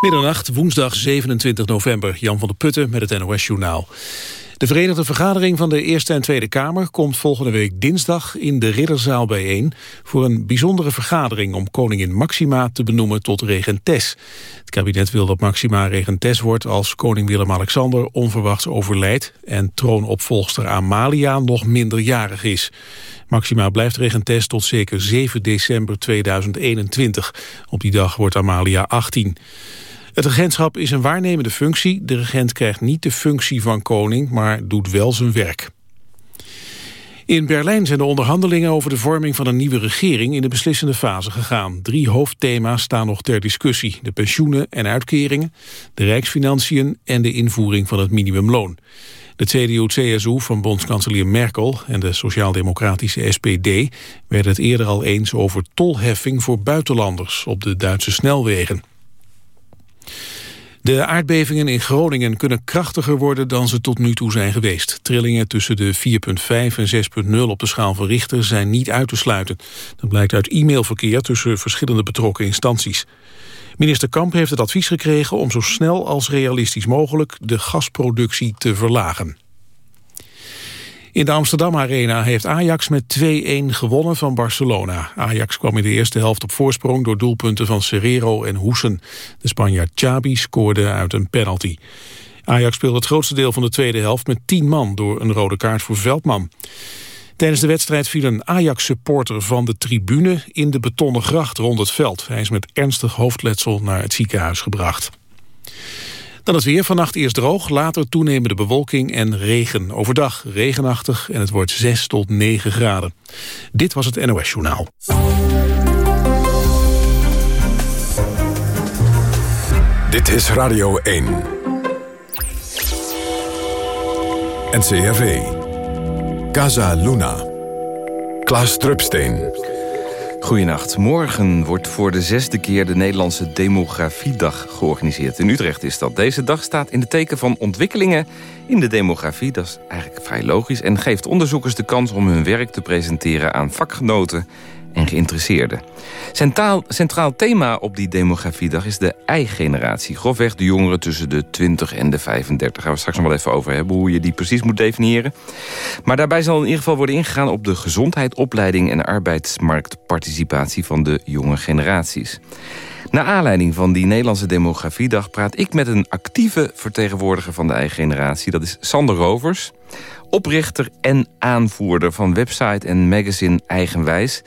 Middernacht, woensdag 27 november. Jan van der Putten met het NOS-journaal. De Verenigde Vergadering van de Eerste en Tweede Kamer komt volgende week dinsdag in de Ridderzaal bijeen voor een bijzondere vergadering om koningin Maxima te benoemen tot regentes. Het kabinet wil dat Maxima regentes wordt als koning Willem-Alexander onverwachts overlijdt en troonopvolgster Amalia nog minderjarig is. Maxima blijft regentes tot zeker 7 december 2021. Op die dag wordt Amalia 18. Het regentschap is een waarnemende functie. De regent krijgt niet de functie van koning, maar doet wel zijn werk. In Berlijn zijn de onderhandelingen over de vorming van een nieuwe regering in de beslissende fase gegaan. Drie hoofdthema's staan nog ter discussie. De pensioenen en uitkeringen, de rijksfinanciën en de invoering van het minimumloon. De CDU-CSU van bondskanselier Merkel en de sociaal-democratische SPD werden het eerder al eens over tolheffing voor buitenlanders op de Duitse snelwegen. De aardbevingen in Groningen kunnen krachtiger worden dan ze tot nu toe zijn geweest. Trillingen tussen de 4,5 en 6,0 op de schaal van Richter zijn niet uit te sluiten. Dat blijkt uit e-mailverkeer tussen verschillende betrokken instanties. Minister Kamp heeft het advies gekregen om zo snel als realistisch mogelijk de gasproductie te verlagen. In de Amsterdam Arena heeft Ajax met 2-1 gewonnen van Barcelona. Ajax kwam in de eerste helft op voorsprong door doelpunten van Serrero en Hoesen. De Spanjaard Xabi scoorde uit een penalty. Ajax speelde het grootste deel van de tweede helft met 10 man door een rode kaart voor Veldman. Tijdens de wedstrijd viel een Ajax-supporter van de tribune in de betonnen gracht rond het veld. Hij is met ernstig hoofdletsel naar het ziekenhuis gebracht. Dan het weer. Vannacht eerst droog, later toenemende bewolking en regen. Overdag regenachtig en het wordt 6 tot 9 graden. Dit was het NOS Journaal. Dit is Radio 1. NCRV. Casa Luna. Klaas Drupsteen. Goedenacht. Morgen wordt voor de zesde keer de Nederlandse Demografiedag georganiseerd. In Utrecht is dat. Deze dag staat in de teken van ontwikkelingen in de demografie. Dat is eigenlijk vrij logisch. En geeft onderzoekers de kans om hun werk te presenteren aan vakgenoten en geïnteresseerden. Centraal, centraal thema op die demografiedag is de I-generatie. Grofweg de jongeren tussen de 20 en de 35. Daar gaan we straks nog wel even over hebben hoe je die precies moet definiëren. Maar daarbij zal in ieder geval worden ingegaan op de gezondheid, opleiding en arbeidsmarktparticipatie van de jonge generaties. Naar aanleiding van die Nederlandse demografiedag praat ik met een actieve vertegenwoordiger van de eigen generatie. Dat is Sander Rovers, oprichter en aanvoerder van website en magazine Eigenwijs.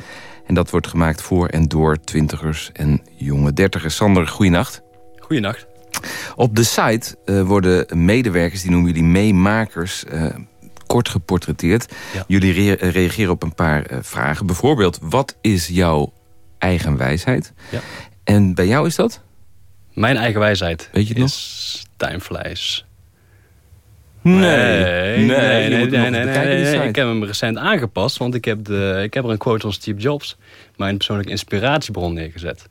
En dat wordt gemaakt voor en door twintigers en jonge dertigers. Sander, goeienacht. Goeienacht. Op de site uh, worden medewerkers, die noemen jullie meemakers... Uh, kort geportretteerd. Jullie re reageren op een paar uh, vragen. Bijvoorbeeld, wat is jouw eigen wijsheid? Ja. En bij jou is dat? Mijn eigen wijsheid Weet je het is nog? time flies. Nee, nee, nee, nee, nee, Ik heb hem recent aangepast, want ik heb, de, ik heb er een quote van Steve Jobs, mijn persoonlijke inspiratiebron, neergezet.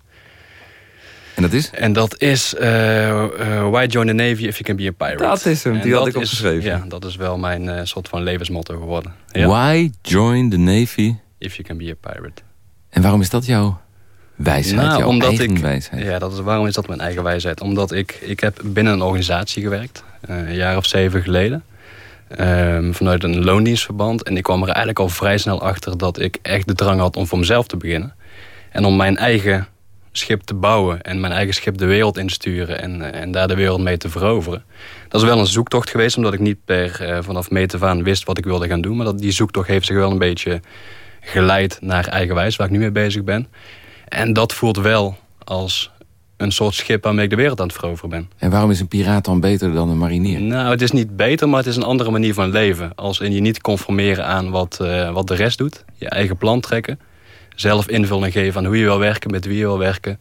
En dat is? En dat is uh, uh, Why join the Navy if you can be a pirate. Dat is hem, die had ik opgeschreven. Ja, dat is wel mijn uh, soort van levensmotto geworden. Ja. Why join the Navy? If you can be a pirate. En waarom is dat jouw wijsheid, nou, omdat eigen ik, wijsheid? Ja, dat is, waarom is dat mijn eigen wijsheid? Omdat ik, ik heb binnen een organisatie gewerkt, een jaar of zeven geleden. Um, vanuit een loondienstverband. En ik kwam er eigenlijk al vrij snel achter dat ik echt de drang had om voor mezelf te beginnen. En om mijn eigen schip te bouwen en mijn eigen schip de wereld in te sturen en, en daar de wereld mee te veroveren. Dat is wel een zoektocht geweest, omdat ik niet per uh, vanaf meet af aan wist wat ik wilde gaan doen. Maar dat, die zoektocht heeft zich wel een beetje geleid naar eigenwijs, waar ik nu mee bezig ben. En dat voelt wel als een soort schip waarmee ik de wereld aan het veroveren ben. En waarom is een piraat dan beter dan een marinier? Nou, het is niet beter, maar het is een andere manier van leven. Als in je niet conformeren aan wat, uh, wat de rest doet. Je eigen plan trekken. Zelf invulling geven aan hoe je wil werken, met wie je wil werken.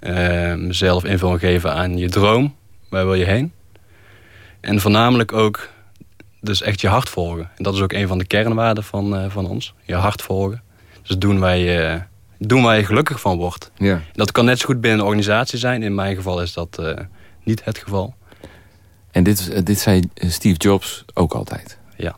Uh, zelf invulling geven aan je droom. Waar wil je heen? En voornamelijk ook dus echt je hart volgen. En dat is ook een van de kernwaarden van, uh, van ons. Je hart volgen. Dus doen waar je, doen waar je gelukkig van wordt. Ja. Dat kan net zo goed binnen een organisatie zijn. In mijn geval is dat uh, niet het geval. En dit, dit zei Steve Jobs ook altijd? Ja.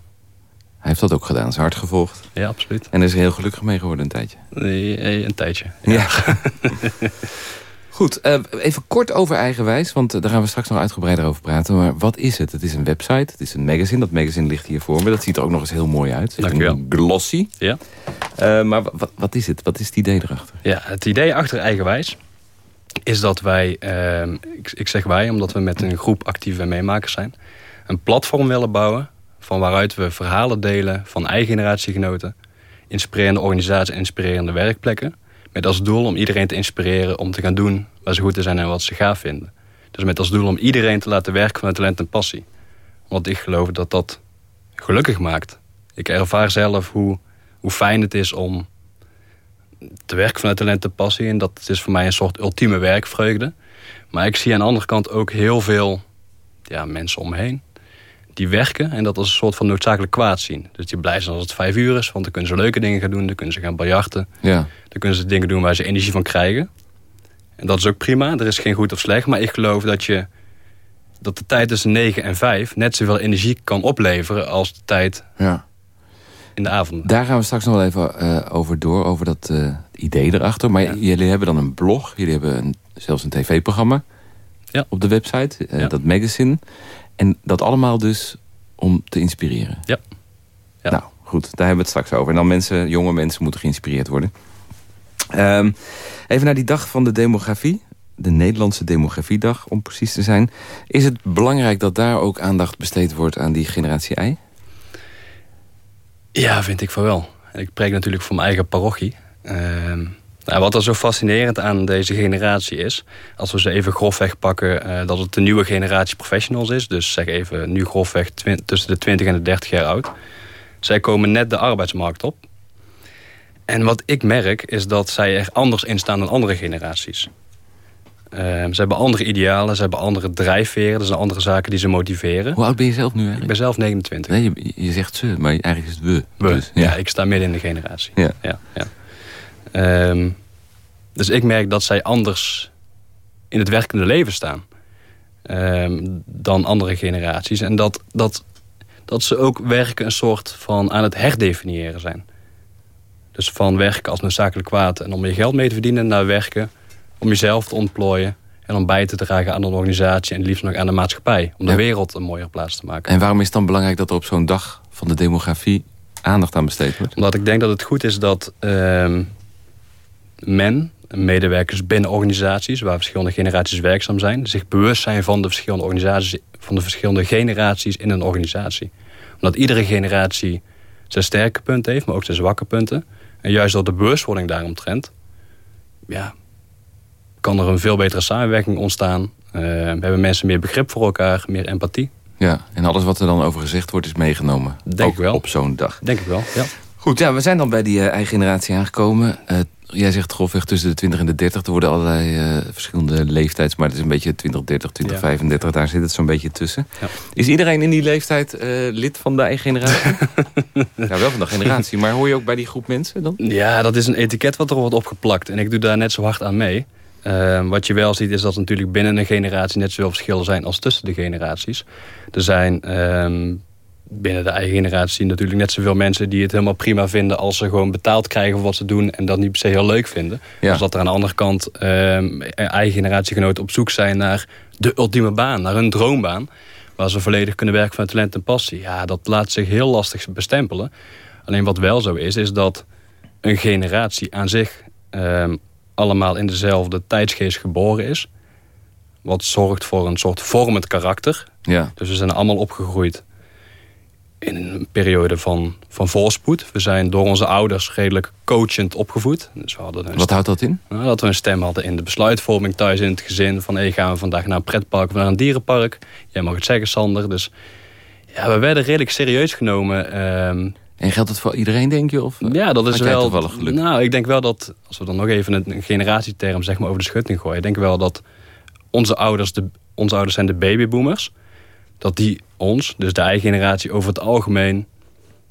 Hij heeft dat ook gedaan, zijn hart gevolgd. Ja, absoluut. En is er heel gelukkig mee geworden een tijdje? Nee, een tijdje. Ja. ja. Goed, uh, even kort over Eigenwijs, want uh, daar gaan we straks nog uitgebreider over praten. Maar wat is het? Het is een website, het is een magazine. Dat magazine ligt hier voor me. Dat ziet er ook nog eens heel mooi uit. Dank je wel. Glossy. Ja. Uh, maar wat is het? Wat is het idee erachter? Ja, het idee achter Eigenwijs is dat wij, ehm, ik, ik, zeg wij omdat we met een groep actieve meemakers zijn... een platform willen bouwen van waaruit we verhalen delen van eigen generatiegenoten... inspirerende organisaties, inspirerende werkplekken... met als doel om iedereen te inspireren om te gaan doen waar ze goed in zijn en wat ze gaaf vinden. Dus met als doel om iedereen te laten werken vanuit talent en passie. Want ik geloof dat dat gelukkig maakt. Ik ervaar zelf hoe, hoe fijn het is om te werken vanuit talent en passie. En dat is voor mij een soort ultieme werkvreugde. Maar ik zie aan de andere kant ook heel veel ja, mensen om me die werken en dat als een soort van noodzakelijk kwaad zien. Dus die blij zijn als het vijf uur is, want dan kunnen ze leuke dingen gaan doen. Dan kunnen ze gaan biljarten. Ja. Dan kunnen ze dingen doen waar ze energie van krijgen. En dat is ook prima, er is geen goed of slecht. Maar ik geloof dat, je, dat de tijd tussen 9 en 5 net zoveel energie kan opleveren als de tijd ja. in de avond. Daar gaan we straks nog wel even uh, over door, over dat uh, idee erachter. Maar ja. jullie hebben dan een blog, jullie hebben een, zelfs een tv-programma ja. op de website, uh, Ja. dat magazine. En dat allemaal dus om te inspireren. Ja. Ja. Nou, goed, daar hebben we het straks over. En dan mensen, jonge mensen moeten geïnspireerd worden. Um, even naar die dag van de demografie. De Nederlandse demografiedag, om precies te zijn. Is het belangrijk dat daar ook aandacht besteed wordt aan die generatie I? Ja, vind ik van wel. Ik preek natuurlijk voor mijn eigen parochie. Uh, nou, wat er zo fascinerend aan deze generatie is... als we ze even grofweg pakken... Uh, dat het de nieuwe generatie professionals is. Dus zeg even nu grofweg tussen de 20 en de 30 jaar oud. Zij komen net de arbeidsmarkt op. En wat ik merk is dat zij er anders in staan dan andere generaties. Uh, ze hebben andere idealen, ze hebben andere drijfveren. Er zijn andere zaken die ze motiveren. Hoe oud ben je zelf nu eigenlijk? Ik ben zelf 29. Nee, je, je zegt ze, maar eigenlijk is het we. we. Dus, ja. ja. ik sta midden in de generatie. Ja. Ja, ja. Um, dus ik merk dat zij anders in het werkende leven staan. Um, dan andere generaties. En dat, dat, dat ze ook werken een soort van aan het herdefiniëren zijn. Dus van werken als noodzakelijk kwaad en om je geld mee te verdienen... naar werken om jezelf te ontplooien... en om bij te dragen aan een organisatie en liefst nog aan de maatschappij. Om de Ja. wereld een mooier plaats te maken. En waarom is het dan belangrijk dat er op zo'n dag van de demografie aandacht aan besteed wordt? Omdat ik denk dat het goed is dat ehm men, medewerkers binnen organisaties... waar verschillende generaties werkzaam zijn... zich bewust zijn van de verschillende organisaties... van de verschillende generaties in een organisatie. Omdat iedere generatie zijn sterke punten heeft... maar ook zijn zwakke punten. En juist door de bewustwording daaromtrent... ja, kan er een veel betere samenwerking ontstaan. Uh, hebben mensen meer begrip voor elkaar, meer empathie. Ja, en alles wat er dan over gezegd wordt is meegenomen. Denk ook ik wel. op zo'n dag. Denk ik wel, ja. Goed, ja, we zijn dan bij die uh, eigen generatie aangekomen. Uh, jij zegt grofweg tussen de 20 en de 30. Er worden allerlei uh, verschillende leeftijds... maar het is een beetje 20, 30, 20, Ja. 35. Daar zit het zo'n beetje tussen. Ja. Is iedereen in die leeftijd eh, lid van de eigen generatie? ja, wel van de generatie. Maar hoor je ook bij die groep mensen dan? Ja, dat is een etiket wat er wordt opgeplakt. En ik doe daar net zo hard aan mee. Uh, wat je wel ziet is dat natuurlijk binnen een generatie net zoveel verschillen zijn als tussen de generaties. Er zijn um, binnen de eigen generatie natuurlijk net zoveel mensen die het helemaal prima vinden als ze gewoon betaald krijgen voor wat ze doen en dat niet per se heel leuk vinden. Ja. Dus dat er aan de andere kant um, eigen generatiegenoten op zoek zijn naar de ultieme baan, naar hun droombaan. Waar ze volledig kunnen werken van talent en passie. Ja, dat laat zich heel lastig bestempelen. Alleen wat wel zo is, is dat een generatie aan zich um, allemaal in dezelfde tijdsgeest geboren is. Wat zorgt voor een soort vormend karakter. Ja. Dus we zijn allemaal opgegroeid in een periode van, van voorspoed. We zijn door onze ouders redelijk coachend opgevoed. Dus we hadden Wat houdt dat in? nou, dat we een stem hadden in de besluitvorming thuis in het gezin. Van hey, gaan we vandaag naar een pretpark of naar een dierenpark? Jij mag het zeggen, Sander. Dus ja, we werden redelijk serieus genomen. Um, en geldt het voor iedereen, denk je? Of, ja, dat is wel. toevallig geluk? Nou, ik denk wel dat, als we dan nog even een generatieterm zeg maar, over de schutting gooien. Ik denk wel dat onze ouders, de, onze ouders zijn de babyboomers. Dat die ons, dus de eigen generatie, over het algemeen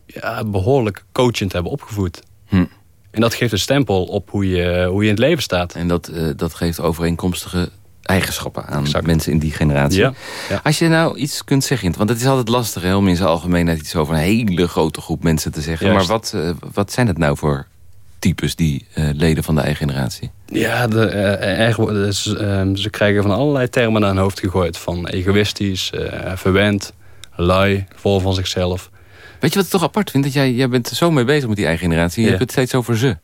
ja, behoorlijk coachend hebben opgevoed. Hm. En dat geeft een stempel op hoe je, hoe je in het leven staat. En dat, uh, dat geeft overeenkomstige eigenschappen aan Exact. mensen in die generatie. Ja, ja. Als je nou iets kunt zeggen, want het is altijd lastig hè, om in zijn algemeenheid iets over een hele grote groep mensen te zeggen. Juist. Maar wat, uh, wat zijn het nou voor types, die uh, leden van de eigen generatie? Ja, de, uh, erg, dus, uh, ze krijgen van allerlei termen naar hun hoofd gegooid. Van egoïstisch, uh, verwend, lui, vol van zichzelf. Weet je wat ik toch apart vind? Dat jij, jij bent zo mee bezig met die eigen generatie. Je hebt het steeds over ze.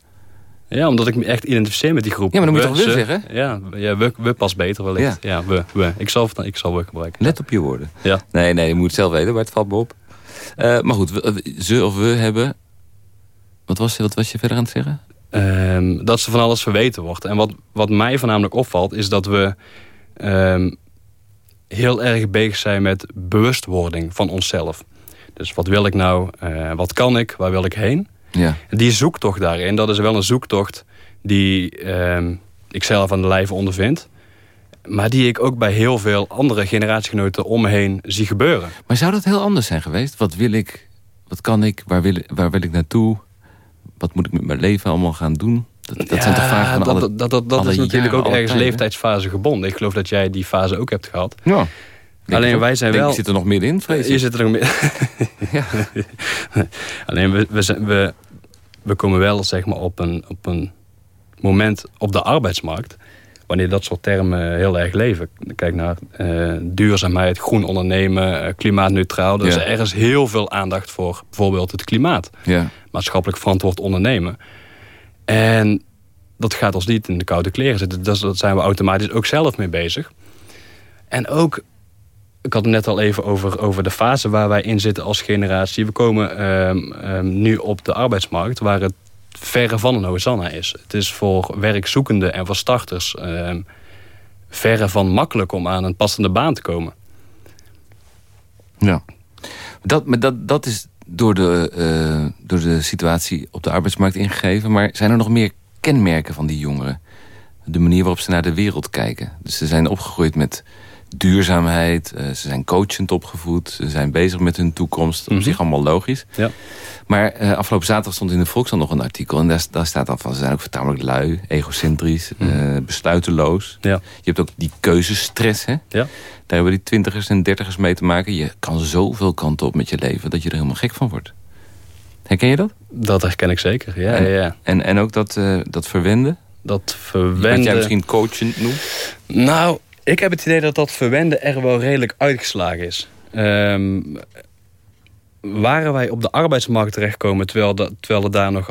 Ja, omdat ik me echt identificeer met die groep. Ja, maar dan moet je toch we zeggen? Ja, ja we, we pas beter wellicht. Ja, ja we, we. Ik zal, ik zal we gebruiken. Let op je woorden. Ja. Nee, nee, je moet het zelf weten, maar het valt me op. Uh, maar goed, ze of we hebben... Wat was, wat was je verder aan het zeggen? Um, dat ze van alles verweten wordt. En wat, wat mij voornamelijk opvalt, is dat we... Um, heel erg bezig zijn met bewustwording van onszelf. Dus wat wil ik nou? Uh, wat kan ik? Waar wil ik heen? Ja. Die zoektocht daarin, dat is wel een zoektocht die uh, ik zelf aan de lijve ondervind. Maar die ik ook bij heel veel andere generatiegenoten om me heen zie gebeuren. Maar zou dat heel anders zijn geweest? Wat wil ik? Wat kan ik? Waar wil, waar wil ik naartoe? Wat moet ik met mijn leven allemaal gaan doen? Dat, dat ja, zijn toch vragen van dat, alle, dat, dat, dat is natuurlijk ook ergens leeftijdsfase gebonden. Ik geloof dat jij die fase ook hebt gehad. Ja. Alleen wij zijn denk, wel... Je zit er nog middenin, vrees Je zit er nog midden. ja. Alleen we, we, zijn, we, we komen wel zeg maar, op, een, op een moment op de arbeidsmarkt... wanneer dat soort termen heel erg leven. Kijk naar uh, duurzaamheid, groen ondernemen, uh, klimaatneutraal. Dus Ja. er is heel veel aandacht voor bijvoorbeeld het klimaat. Ja. Maatschappelijk verantwoord ondernemen. En dat gaat ons niet in de koude kleren zitten. Dat, dat zijn we automatisch ook zelf mee bezig. En ook ik had het net al even over, over de fase waar wij in zitten als generatie. We komen um, um, nu op de arbeidsmarkt waar het verre van een hosanna is. Het is voor werkzoekenden en voor starters um, verre van makkelijk om aan een passende baan te komen. Ja. Dat, maar dat, dat is door de, uh, door de situatie op de arbeidsmarkt ingegeven. Maar zijn er nog meer kenmerken van die jongeren? De manier waarop ze naar de wereld kijken. Dus ze zijn opgegroeid met duurzaamheid. Uh, ze zijn coachend opgevoed. Ze zijn bezig met hun toekomst. Op mm -hmm. zich allemaal logisch. Ja. Maar uh, afgelopen zaterdag stond in de Volkskrant nog een artikel. En daar, daar staat dan van, ze zijn ook vertamelijk lui, egocentrisch, mm -hmm. uh, besluiteloos. Ja. Je hebt ook die keuzestress. Hè? Ja. Daar hebben die twintigers en dertigers mee te maken. Je kan zoveel kanten op met je leven dat je er helemaal gek van wordt. Herken je dat? Dat herken ik zeker, ja. En, ja, en, en ook dat, dat verwenden? Dat verwenden... Wat jij misschien coachend noemt? Nou, ik heb het idee dat dat verwenden er wel redelijk uitgeslagen is. Um, waren wij op de arbeidsmarkt terechtkomen... terwijl, de, terwijl er daar nog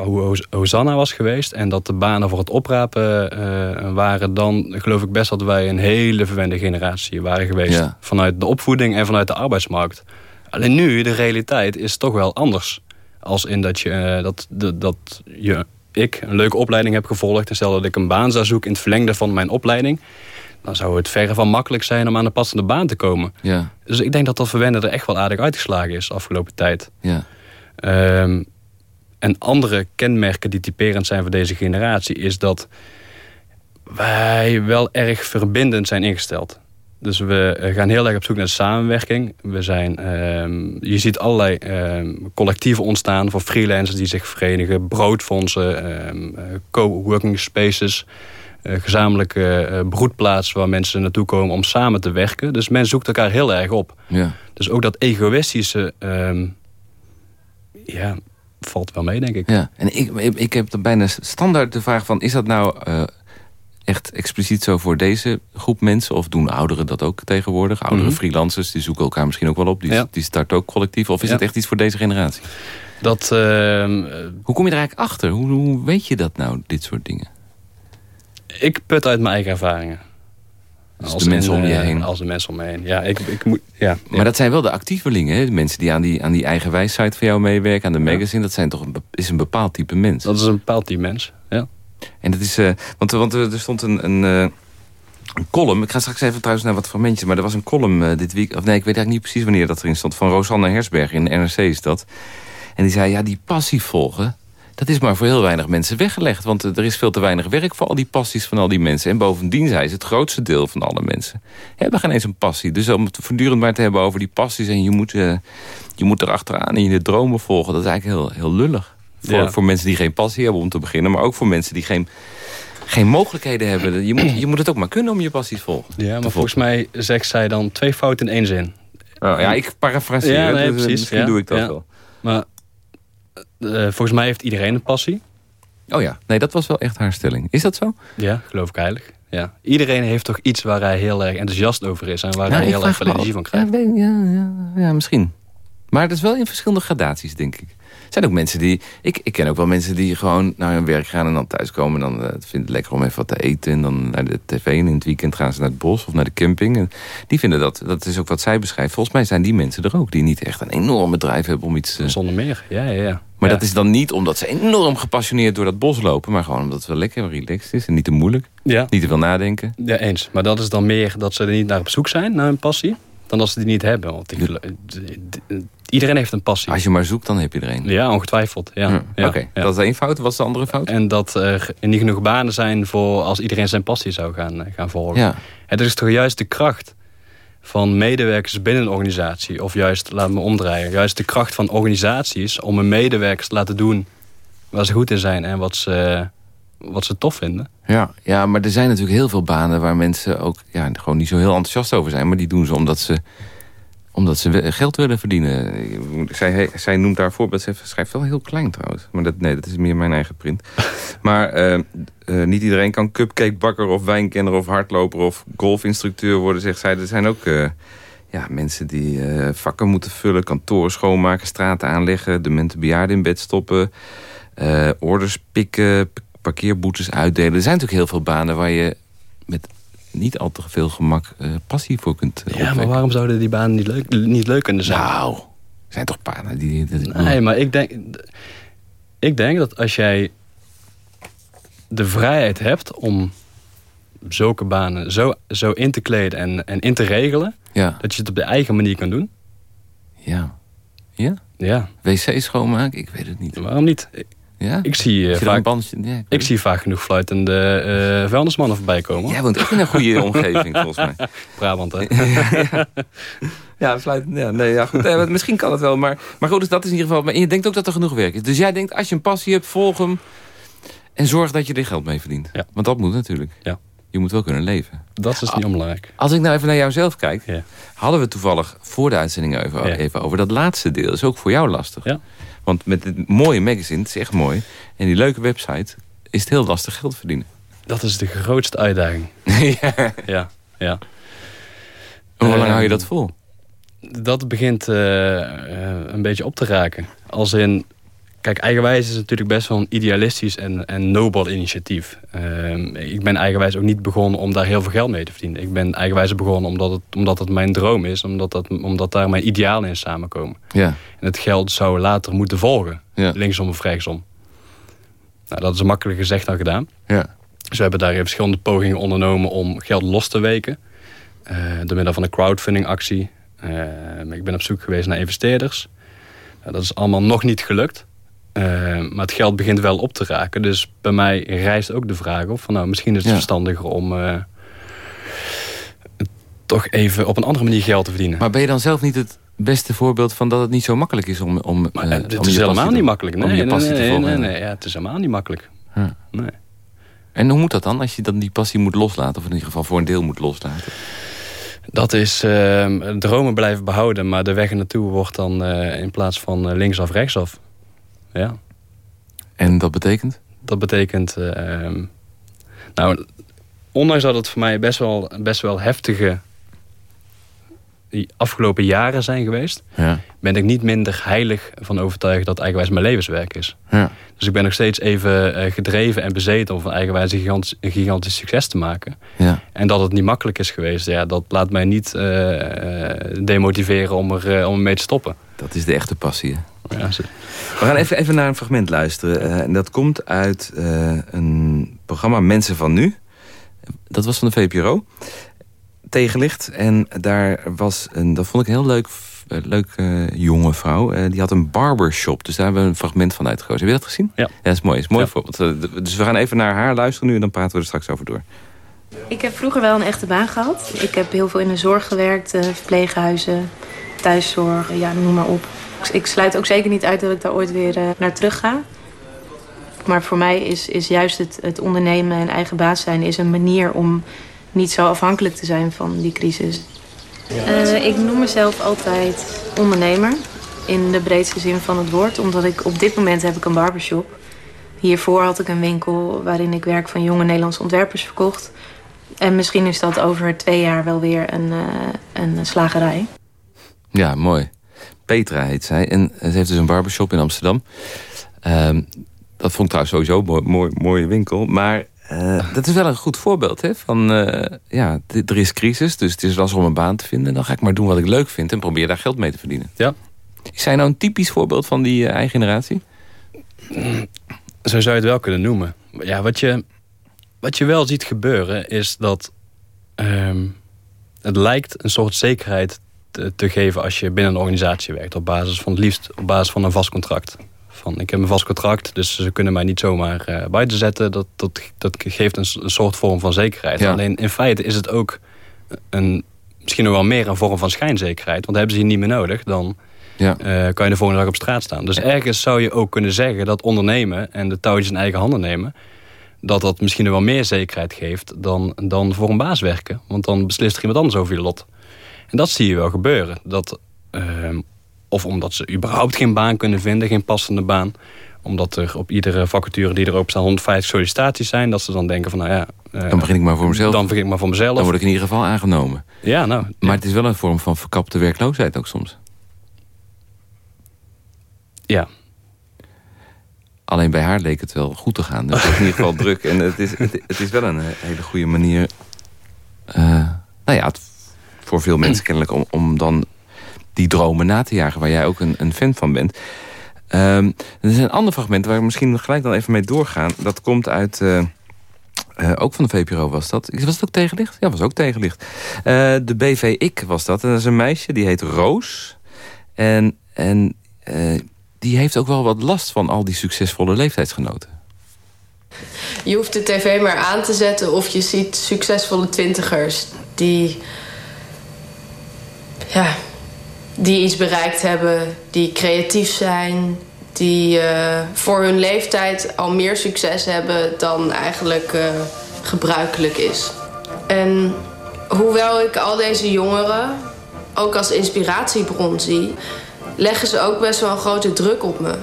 Hosanna was geweest... en dat de banen voor het oprapen uh, waren... dan geloof ik best dat wij een hele verwende generatie waren geweest... Ja. vanuit de opvoeding en vanuit de arbeidsmarkt. Alleen nu, de realiteit is toch wel anders. Als in dat je, uh, dat, de, dat je ik een leuke opleiding heb gevolgd... en stel dat ik een baan zou zoeken in het verlengde van mijn opleiding dan zou het verre van makkelijk zijn om aan een passende baan te komen. Ja. Dus ik denk dat dat verwennen er echt wel aardig uitgeslagen is de afgelopen tijd. Ja. Um, en andere kenmerken die typerend zijn voor deze generatie... is dat wij wel erg verbindend zijn ingesteld. Dus we gaan heel erg op zoek naar samenwerking. We zijn, um, je ziet allerlei um, collectieven ontstaan voor freelancers die zich verenigen. Broodfondsen, um, co-working spaces... Uh, gezamenlijke uh, broedplaats waar mensen naartoe komen om samen te werken. Dus men zoekt elkaar heel erg op. Ja. Dus ook dat egoïstische, um, ja, valt wel mee, denk ik. Ja, en ik, ik heb dan bijna standaard de vraag van... is dat nou uh, echt expliciet zo voor deze groep mensen? Of doen ouderen dat ook tegenwoordig? Oudere mm -hmm. freelancers, die zoeken elkaar misschien ook wel op. Die, ja. die starten ook collectief. Of is ja. het echt iets voor deze generatie? Dat, uh, hoe kom je er eigenlijk achter? Hoe, hoe weet je dat nou, dit soort dingen? Ik put uit mijn eigen ervaringen. Dus als de mensen in, om je heen? Als de mensen om me heen, ja. Ik, ik moet, ja maar ja. dat zijn wel de actievelingen, hè? De mensen die aan die, aan die eigen wijssite van jou meewerken, aan de magazine. Dat zijn toch een, is een bepaald type mens. Dat is een bepaald type mens, ja. En dat is, uh, want, want uh, er stond een, een, een, column. Ik ga straks even trouwens naar wat fragmentjes. Maar er was een column dit week, of nee, ik weet eigenlijk niet precies wanneer dat erin stond. Van Rosanne Hersberg in de NRC is dat. En die zei, ja, die passie volgen dat is maar voor heel weinig mensen weggelegd. Want er is veel te weinig werk voor al die passies van al die mensen. En bovendien, zei ze, het grootste deel van alle mensen hebben geen eens een passie. Dus om het voortdurend maar te hebben over die passies... en je moet, uh, je moet erachteraan en je de dromen volgen... dat is eigenlijk heel, heel lullig. Voor, ja. voor mensen die geen passie hebben om te beginnen... maar ook voor mensen die geen, geen mogelijkheden hebben. Je moet, je moet het ook maar kunnen om je passies volgen. Ja, maar volgens mij zegt zij dan twee fouten in één zin. Oh, ja, ik parafraseer. Ja, nee, dus, precies. Misschien ja, doe ik dat ja. wel. Maar uh, volgens mij heeft iedereen een passie. Oh ja, nee, dat was wel echt haar stelling. Is dat zo? Ja, geloof ik heilig. Ja. Iedereen heeft toch iets waar hij heel erg enthousiast over is... en waar hij heel erg veel energie van krijgt. Ja, ja, ja, ja, misschien. Maar dat is wel in verschillende gradaties, denk ik. Er zijn ook mensen die... Ik, ik ken ook wel mensen die gewoon naar hun werk gaan... en dan thuiskomen en dan uh, vinden het lekker om even wat te eten... en dan naar de tv en in het weekend gaan ze naar het bos of naar de camping. En die vinden dat, dat is ook wat zij beschrijft. Volgens mij zijn die mensen er ook... die niet echt een enorm bedrijf hebben om iets... Uh... Zonder meer, ja, ja, ja. Maar dat is dan niet omdat ze enorm gepassioneerd door dat bos lopen... maar gewoon omdat het wel lekker relaxed is en niet te moeilijk. Ja. Niet te veel nadenken. Ja, eens. Maar dat is dan meer dat ze er niet naar op zoek zijn, naar hun passie... dan dat ze die niet hebben. Want die, iedereen heeft een passie. Als je maar zoekt, dan heb je er een. Ja, ongetwijfeld. Ja. ja. Oké, dat is één fout. Wat is de andere fout? En dat er niet genoeg banen zijn voor als iedereen zijn passie zou gaan, eh, gaan volgen. Ja. Het is toch juist de kracht van medewerkers binnen een organisatie... of juist, laat me omdraaien... juist de kracht van organisaties om hun medewerkers te laten doen... waar ze goed in zijn en wat ze, wat ze tof vinden. Ja, ja, maar er zijn natuurlijk heel veel banen... waar mensen ook ja, gewoon niet zo heel enthousiast over zijn... maar die doen ze omdat ze omdat ze geld willen verdienen. Zij, zij noemt daar voorbeeld. Ze schrijft wel heel klein trouwens. Maar dat, nee, dat is meer mijn eigen print. Maar uh, uh, niet iedereen kan cupcakebakker of wijnkenner of hardloper of golfinstructeur worden, zegt zij. Er zijn ook uh, ja, mensen die vakken moeten vullen, kantoren schoonmaken, straten aanleggen, demente bejaarden in bed stoppen, orders pikken, parkeerboetes uitdelen. Er zijn natuurlijk heel veel banen waar je met niet al te veel gemak uh, passie voor kunt uh, Ja, maar waarom zouden die banen niet leuk, niet leuk kunnen zijn? Nou, er zijn toch banen die... die nee, maar ik denk, ik denk dat als jij de vrijheid hebt om zulke banen zo, zo in te kleden en, en in te regelen... Ja. dat je het op de eigen manier kan doen. Ja. Ja? Ja. WC schoonmaken? Ik weet het niet. Waarom niet? Ja? Ik zie, uh, vaak, ja, ik, zie vaak genoeg fluitende uh, vuilnismannen voorbij komen. Jij woont ook in een goede omgeving, volgens mij. Brabant, hè? ja, ja, nee, ja goed, misschien kan het wel. Maar, maar goed, dus dat is in ieder geval... Maar je denkt ook dat er genoeg werk is. Dus jij denkt, als je een passie hebt, volg hem... en zorg dat je er geld mee verdient. Ja. Want dat moet natuurlijk. Ja. Je moet wel kunnen leven. Dat is niet onbelangrijk. Als ik nou even naar jouzelf kijk... Hadden we toevallig voor de uitzending even, even over... dat laatste deel is ook voor jou lastig. Ja. Want met het mooie magazine, het is echt mooi... en die leuke website, is het heel lastig geld verdienen. Dat is de grootste uitdaging. ja. ja, ja. Hoe lang hou je dat vol? Dat begint uh, een beetje op te raken. Als in, Kijk, Eigenwijs is natuurlijk best wel een idealistisch en, en nobel initiatief. Ehm, ik ben Eigenwijs ook niet begonnen om daar heel veel geld mee te verdienen. Ik ben Eigenwijs begonnen omdat het, omdat het mijn droom is. Omdat, dat, omdat daar mijn idealen in samenkomen. Ja. En het geld zou later moeten volgen. Ja. Linksom of rechtsom. Nou, dat is makkelijker gezegd dan gedaan. Ja. Dus we hebben daar verschillende pogingen ondernomen om geld los te weken. Uh, door middel van een crowdfunding actie. Ehm, ik ben op zoek geweest naar investeerders. Nou, dat is allemaal nog niet gelukt. Uh, maar het geld begint wel op te raken. Dus bij mij rijst ook de vraag op van nou, misschien is het verstandiger om uh, toch even op een andere manier geld te verdienen. Maar ben je dan zelf niet het beste voorbeeld van dat het niet zo makkelijk is om... om maar, uh, het is helemaal niet makkelijk. Nee, nee, nee, nee, nee, nee, ja, het is helemaal niet makkelijk. Nee. En hoe moet dat dan als je dan die passie moet loslaten? Of in ieder geval voor een deel moet loslaten? Dat is uh, dromen blijven behouden, maar de weg naartoe wordt dan in plaats van linksaf rechtsaf. Ja. En dat betekent? Dat betekent... Uh, nou, ondanks dat het voor mij best wel, best wel heftige afgelopen jaren zijn geweest... Ja. ben ik niet minder heilig van overtuigd dat eigenwijs mijn levenswerk is. Ja. Dus ik ben nog steeds even uh, gedreven en bezeten om van eigenwijs een gigantisch, een gigantisch succes te maken. Ja. En dat het niet makkelijk is geweest, ja, dat laat mij niet uh, demotiveren om er om mee te stoppen. Dat is de echte passie, hè? Ja, We gaan even, even naar een fragment luisteren. Uh, en dat komt uit uh, een programma Mensen van Nu. Dat was van de VPRO. Tegenlicht. En daar was een, dat vond ik een heel leuk, uh, leuk jonge vrouw. die had een barbershop. Dus daar hebben we een fragment van uitgekozen. Heb je dat gezien? Ja. Ja, dat is mooi. Is mooi ja. voorbeeld. dus we gaan even naar haar luisteren nu en dan praten we er straks over door. Ik heb vroeger wel een echte baan gehad. Ik heb heel veel in de zorg gewerkt. verpleeghuizen, thuiszorg, ja, noem maar op. Ik sluit ook zeker niet uit dat ik daar ooit weer uh, naar terug ga. Maar voor mij is, is juist het, het ondernemen en eigen baas zijn... is een manier om niet zo afhankelijk te zijn van die crisis. Uh, ik noem mezelf altijd ondernemer. In de breedste zin van het woord. Omdat ik op dit moment heb ik een barbershop. Hiervoor had ik een winkel waarin ik werk van jonge Nederlandse ontwerpers verkocht. En misschien is dat over twee jaar wel weer een, uh, een slagerij. Ja, mooi. Petra heet zij. En ze heeft dus een barbershop in Amsterdam. Uh, dat vond ik trouwens sowieso een mooi, mooie winkel. Maar uh, dat is wel een goed voorbeeld. Hè? Van, uh, ja, er is crisis, dus het is lastig om een baan te vinden. Dan ga ik maar doen wat ik leuk vind en probeer daar geld mee te verdienen. Ja. Is zij nou een typisch voorbeeld van die uh, eigen generatie? Zo zou je het wel kunnen noemen. Ja, wat je, wat je wel ziet gebeuren is dat... Um, het lijkt een soort zekerheid te, te, geven als je binnen een organisatie werkt. Op basis van het liefst op basis van een vast contract. Van, ik heb een vast contract, dus ze kunnen mij niet zomaar uh, buiten zetten. Dat, dat, dat geeft een, een soort vorm van zekerheid. Ja. Alleen in feite is het ook een, misschien nog wel meer een vorm van schijnzekerheid. Want hebben ze je niet meer nodig, dan ja. uh, kan je de volgende dag op straat staan. Dus ergens zou je ook kunnen zeggen dat ondernemen en de touwtjes in eigen handen nemen... dat dat misschien wel meer zekerheid geeft dan, dan voor een baas werken. Want dan beslist er iemand anders over je lot. En dat zie je wel gebeuren. Dat... Uh, of omdat ze überhaupt geen baan kunnen vinden, geen passende baan. Omdat er op iedere vacature die erop staan 150 sollicitaties zijn. Dat ze dan denken van nou ja... Uh, dan begin ik maar voor mezelf. Dan begin ik maar voor mezelf. Dan word ik in ieder geval aangenomen. Ja, nou. Maar het is wel een vorm van verkapte werkloosheid ook soms. Ja. Alleen bij haar leek het wel goed te gaan. Dus het is in ieder geval druk. En het is, het, het, is wel een hele goede manier... Uh, nou ja, het, voor veel mensen kennelijk om, om dan die dromen na te jagen... waar jij ook een, een fan van bent. Um, er is een ander fragment waar we misschien gelijk dan even mee doorgaan. Dat komt uit... Uh, uh, ook van de VPRO was dat. Was het ook tegenlicht? Ja, was ook tegenlicht. Uh, de BV Ik was dat. En dat is een meisje, die heet Roos. En, en die heeft ook wel wat last van al die succesvolle leeftijdsgenoten. Je hoeft de tv maar aan te zetten of je ziet succesvolle twintigers... die... Ja, die iets bereikt hebben, die creatief zijn... die uh, voor hun leeftijd al meer succes hebben dan eigenlijk uh, gebruikelijk is. En hoewel ik al deze jongeren ook als inspiratiebron zie... leggen ze ook best wel een grote druk op me.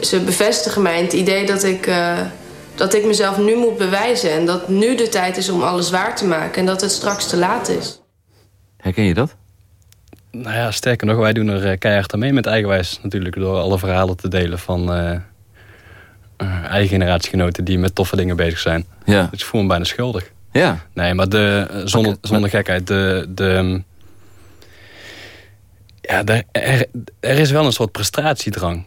Ze bevestigen mij het idee dat ik, uh, dat ik mezelf nu moet bewijzen... en dat nu de tijd is om alles waar te maken en dat het straks te laat is. Herken je dat? Nou ja, sterker nog, wij doen er keihard aan mee met Eigenwijs natuurlijk. Door alle verhalen te delen van uh, uh, eigen generatiegenoten die met toffe dingen bezig zijn. Ja. Dus ik voel me bijna schuldig. Ja. Nee, maar de, zonder, zonder gekheid, de... de ja, de, er, er is wel een soort prestatiedrang.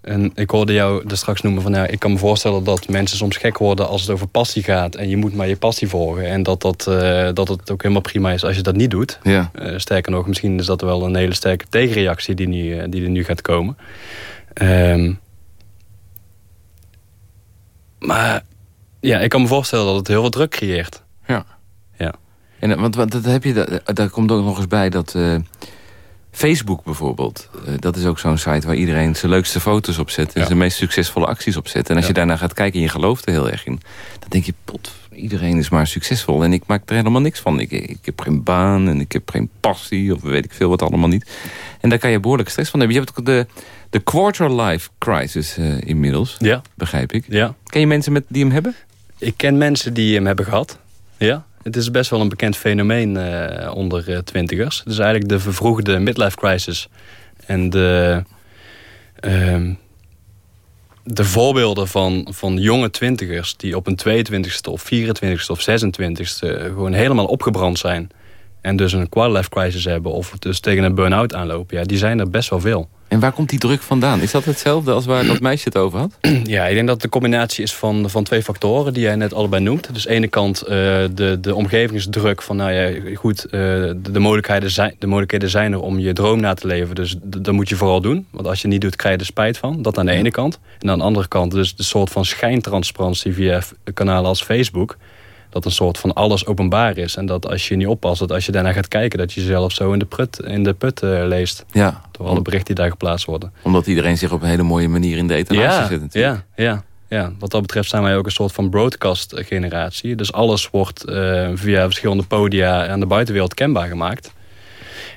En ik hoorde jou er straks noemen van... Ja, ik kan me voorstellen dat mensen soms gek worden als het over passie gaat... en je moet maar je passie volgen. En dat, dat, uh, dat het ook helemaal prima is als je dat niet doet. Ja. Uh, sterker nog, misschien is dat wel een hele sterke tegenreactie... die, nu, die er nu gaat komen. Um, maar ja, ik kan me voorstellen dat het heel veel druk creëert. Ja. ja. En, want, want dat heb je, dat, daar komt ook nog eens bij dat... Uh, Facebook bijvoorbeeld, uh, dat is ook zo'n site waar iedereen zijn leukste foto's op zet... en Ja. zijn meest succesvolle acties op zet. En als Ja. je daarna gaat kijken en je gelooft er heel erg in... dan denk je, pot, iedereen is maar succesvol. En ik maak er helemaal niks van. Ik, ik heb geen baan en ik heb geen passie of weet ik veel wat allemaal niet. En daar kan je behoorlijk stress van hebben. Je hebt ook de, de quarter-life crisis uh, inmiddels, Ja, begrijp ik. ja. Ken je mensen met, die hem hebben? Ik ken mensen die hem hebben gehad. Ja. Het is best wel een bekend fenomeen uh, onder uh, twintigers. Het is eigenlijk de vervroegde midlife crisis. En de, uh, de voorbeelden van, van jonge twintigers... die op een 22e of 24e of 26e gewoon helemaal opgebrand zijn... en dus een quarter-life crisis hebben... of dus tegen een burn-out aanlopen... Ja, die zijn er best wel veel. En waar komt die druk vandaan? Is dat hetzelfde als waar dat meisje het over had? Ja, ik denk dat het de combinatie is van, van twee factoren die jij net allebei noemt. Dus de ene kant uh, de, de omgevingsdruk van, nou ja, goed, uh, de, de, mogelijkheden zijn, de mogelijkheden zijn er om je droom na te leven. Dus dat moet je vooral doen. Want als je niet doet, krijg je er spijt van. Dat aan de ene kant. En aan de andere kant dus de soort van schijntransparantie via kanalen als Facebook dat een soort van alles openbaar is. En dat als je niet oppast, dat als je daarna gaat kijken... dat je jezelf zo in de, prut, in de put uh, leest. Ja. Door alle berichten die daar geplaatst worden. Omdat iedereen zich op een hele mooie manier in de etalage ja, zet natuurlijk. Ja, ja, ja. Wat dat betreft zijn wij ook een soort van broadcast generatie. Dus alles wordt uh, via verschillende podia aan de buitenwereld kenbaar gemaakt.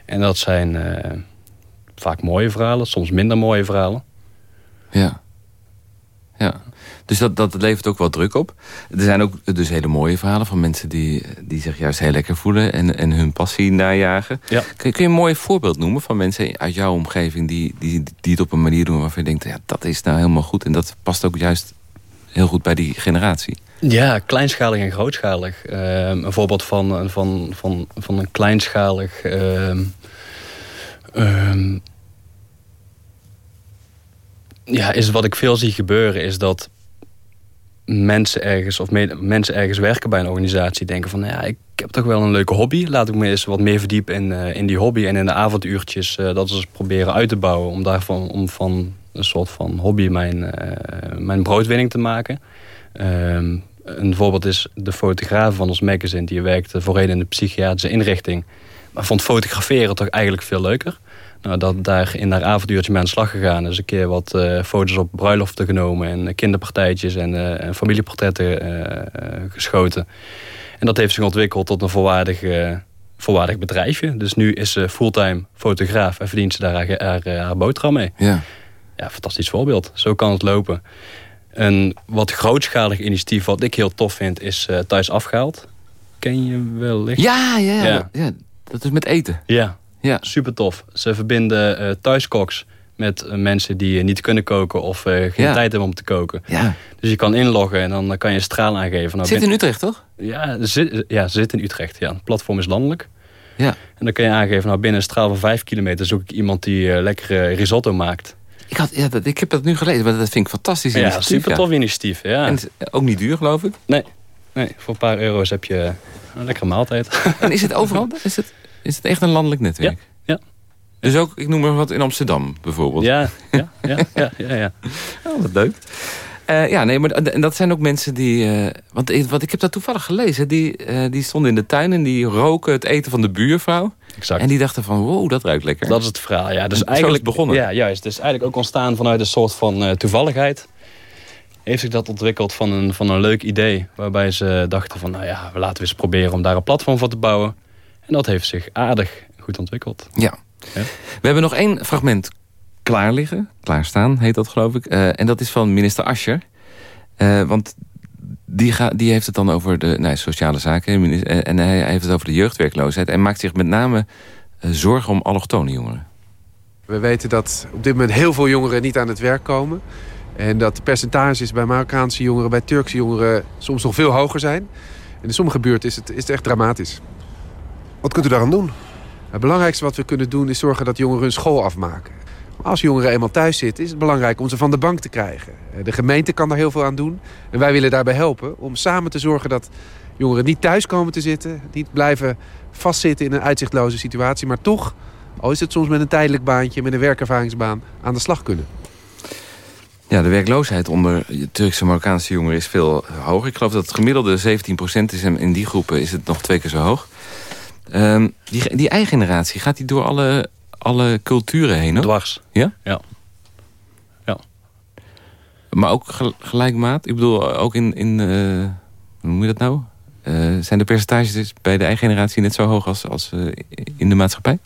En dat zijn uh, vaak mooie verhalen, soms minder mooie verhalen. Ja. Ja. Dus dat, dat levert ook wel druk op. Er zijn ook dus hele mooie verhalen van mensen die, die zich juist heel lekker voelen... en, en hun passie najagen. Ja. Kun, kun je een mooi voorbeeld noemen van mensen uit jouw omgeving... die, die, die het op een manier doen waarvan je denkt... ja, dat is nou helemaal goed en dat past ook juist heel goed bij die generatie? Ja, kleinschalig en grootschalig. Ehm, een voorbeeld van, van, van, van een kleinschalig... ehm, ehm, ja, is wat ik veel zie gebeuren... is dat mensen ergens, of me- mensen ergens werken bij een organisatie... denken van, nou ja, ik heb toch wel een leuke hobby. Laat ik me eens wat meer verdiepen in, eh, in die hobby. En in de avonduurtjes eh, dat eens proberen uit te bouwen... om daarvan om van een soort van hobby mijn, eh, mijn broodwinning te maken. Ehm, een voorbeeld is de fotograaf van ons magazine. Die werkte voorheen in de psychiatrische inrichting. Maar vond fotograferen toch eigenlijk veel leuker. Nou, dat daar in haar avontuurtje mee aan de slag gegaan. Dus een keer wat eh, foto's op bruiloften genomen. En kinderpartijtjes en, eh, en familieportretten eh, geschoten. En dat heeft zich ontwikkeld tot een volwaardig, volwaardig bedrijfje. Dus nu is ze fulltime fotograaf en verdient ze daar haar, haar, haar boterham mee. Ja. Ja, fantastisch voorbeeld. Zo kan het lopen. Een wat grootschalig initiatief wat ik heel tof vind is Thuis Afgehaald. Ken je wellicht? Ja, ja, ja. Ja. ja. Dat is met eten. Ja, Ja. super tof. Ze verbinden eh thuiskoks met eh, mensen die eh, niet kunnen koken of geen Ja. tijd hebben om te koken. ja. Dus je kan inloggen en dan kan je een straal aangeven. Nou, Zit in Utrecht, toch? Ja, ze zit, ja, zit in Utrecht. Ja. Het platform is landelijk. Ja. En dan kan je aangeven, nou, binnen een straal van vijf kilometer zoek ik iemand die lekkere risotto maakt. Ik, had, ja, dat, ik heb dat nu gelezen, maar dat vind ik fantastisch. Ja, super tof initiatief. Ja. En ook niet duur, geloof ik. Nee, nee, voor een paar euro's heb je een lekkere maaltijd. En is het overal? Is het, is het echt een landelijk netwerk? Ja, ja. Dus ook, ik noem maar wat, in Amsterdam bijvoorbeeld. Ja, ja, ja, ja, ja. ja. Oh, wat leuk. Eh, ja, nee, maar en dat zijn ook mensen die... eh, want ik, heb dat toevallig gelezen. Die, eh, die stonden in de tuin en die roken het eten van de buurvrouw. Exact. En die dachten van, wow, dat ruikt lekker. Dat is het verhaal, ja. Dus eigenlijk begonnen. Ja, juist. Dus eigenlijk ook ontstaan vanuit een soort van toevalligheid. Heeft zich dat ontwikkeld van een, van een leuk idee. Waarbij ze dachten van, nou ja, we laten we eens proberen om daar een platform voor te bouwen. En dat heeft zich aardig goed ontwikkeld. Ja. Ja. We hebben nog één fragment klaar liggen. Klaarstaan heet dat, geloof ik. Eh, en dat is van minister Ascher. Eh, want die, ga, die heeft het dan over de nou, sociale zaken. minis- eh, En hij heeft het over de jeugdwerkloosheid. En maakt zich met name zorgen om allochtone jongeren. We weten dat op dit moment heel veel jongeren niet aan het werk komen. En dat de percentages bij Marokkaanse jongeren, bij Turkse jongeren soms nog veel hoger zijn. En in sommige buurten is het, is het echt dramatisch. Wat kunt u daaraan doen? Het belangrijkste wat we kunnen doen is zorgen dat jongeren hun school afmaken. Maar als jongeren eenmaal thuis zitten is het belangrijk om ze van de bank te krijgen. De gemeente kan daar heel veel aan doen. En wij willen daarbij helpen om samen te zorgen dat jongeren niet thuis komen te zitten. Niet blijven vastzitten in een uitzichtloze situatie. Maar toch, al is het soms met een tijdelijk baantje, met een werkervaringsbaan, aan de slag kunnen. Ja, de werkloosheid onder Turkse Marokkaanse jongeren is veel hoger. Ik geloof dat het gemiddelde 17% is en in die groepen is het nog twee keer zo hoog. Ehm, die, die eigen generatie, gaat die door alle, alle culturen heen? Ook? Dwars. Ja? Ja. Ja. Maar ook gel- gelijkmaat? Ik bedoel, ook in... in eh, hoe noem je dat nou? Eh, zijn de percentages dus bij de eigen generatie net zo hoog als, als eh, in de maatschappij?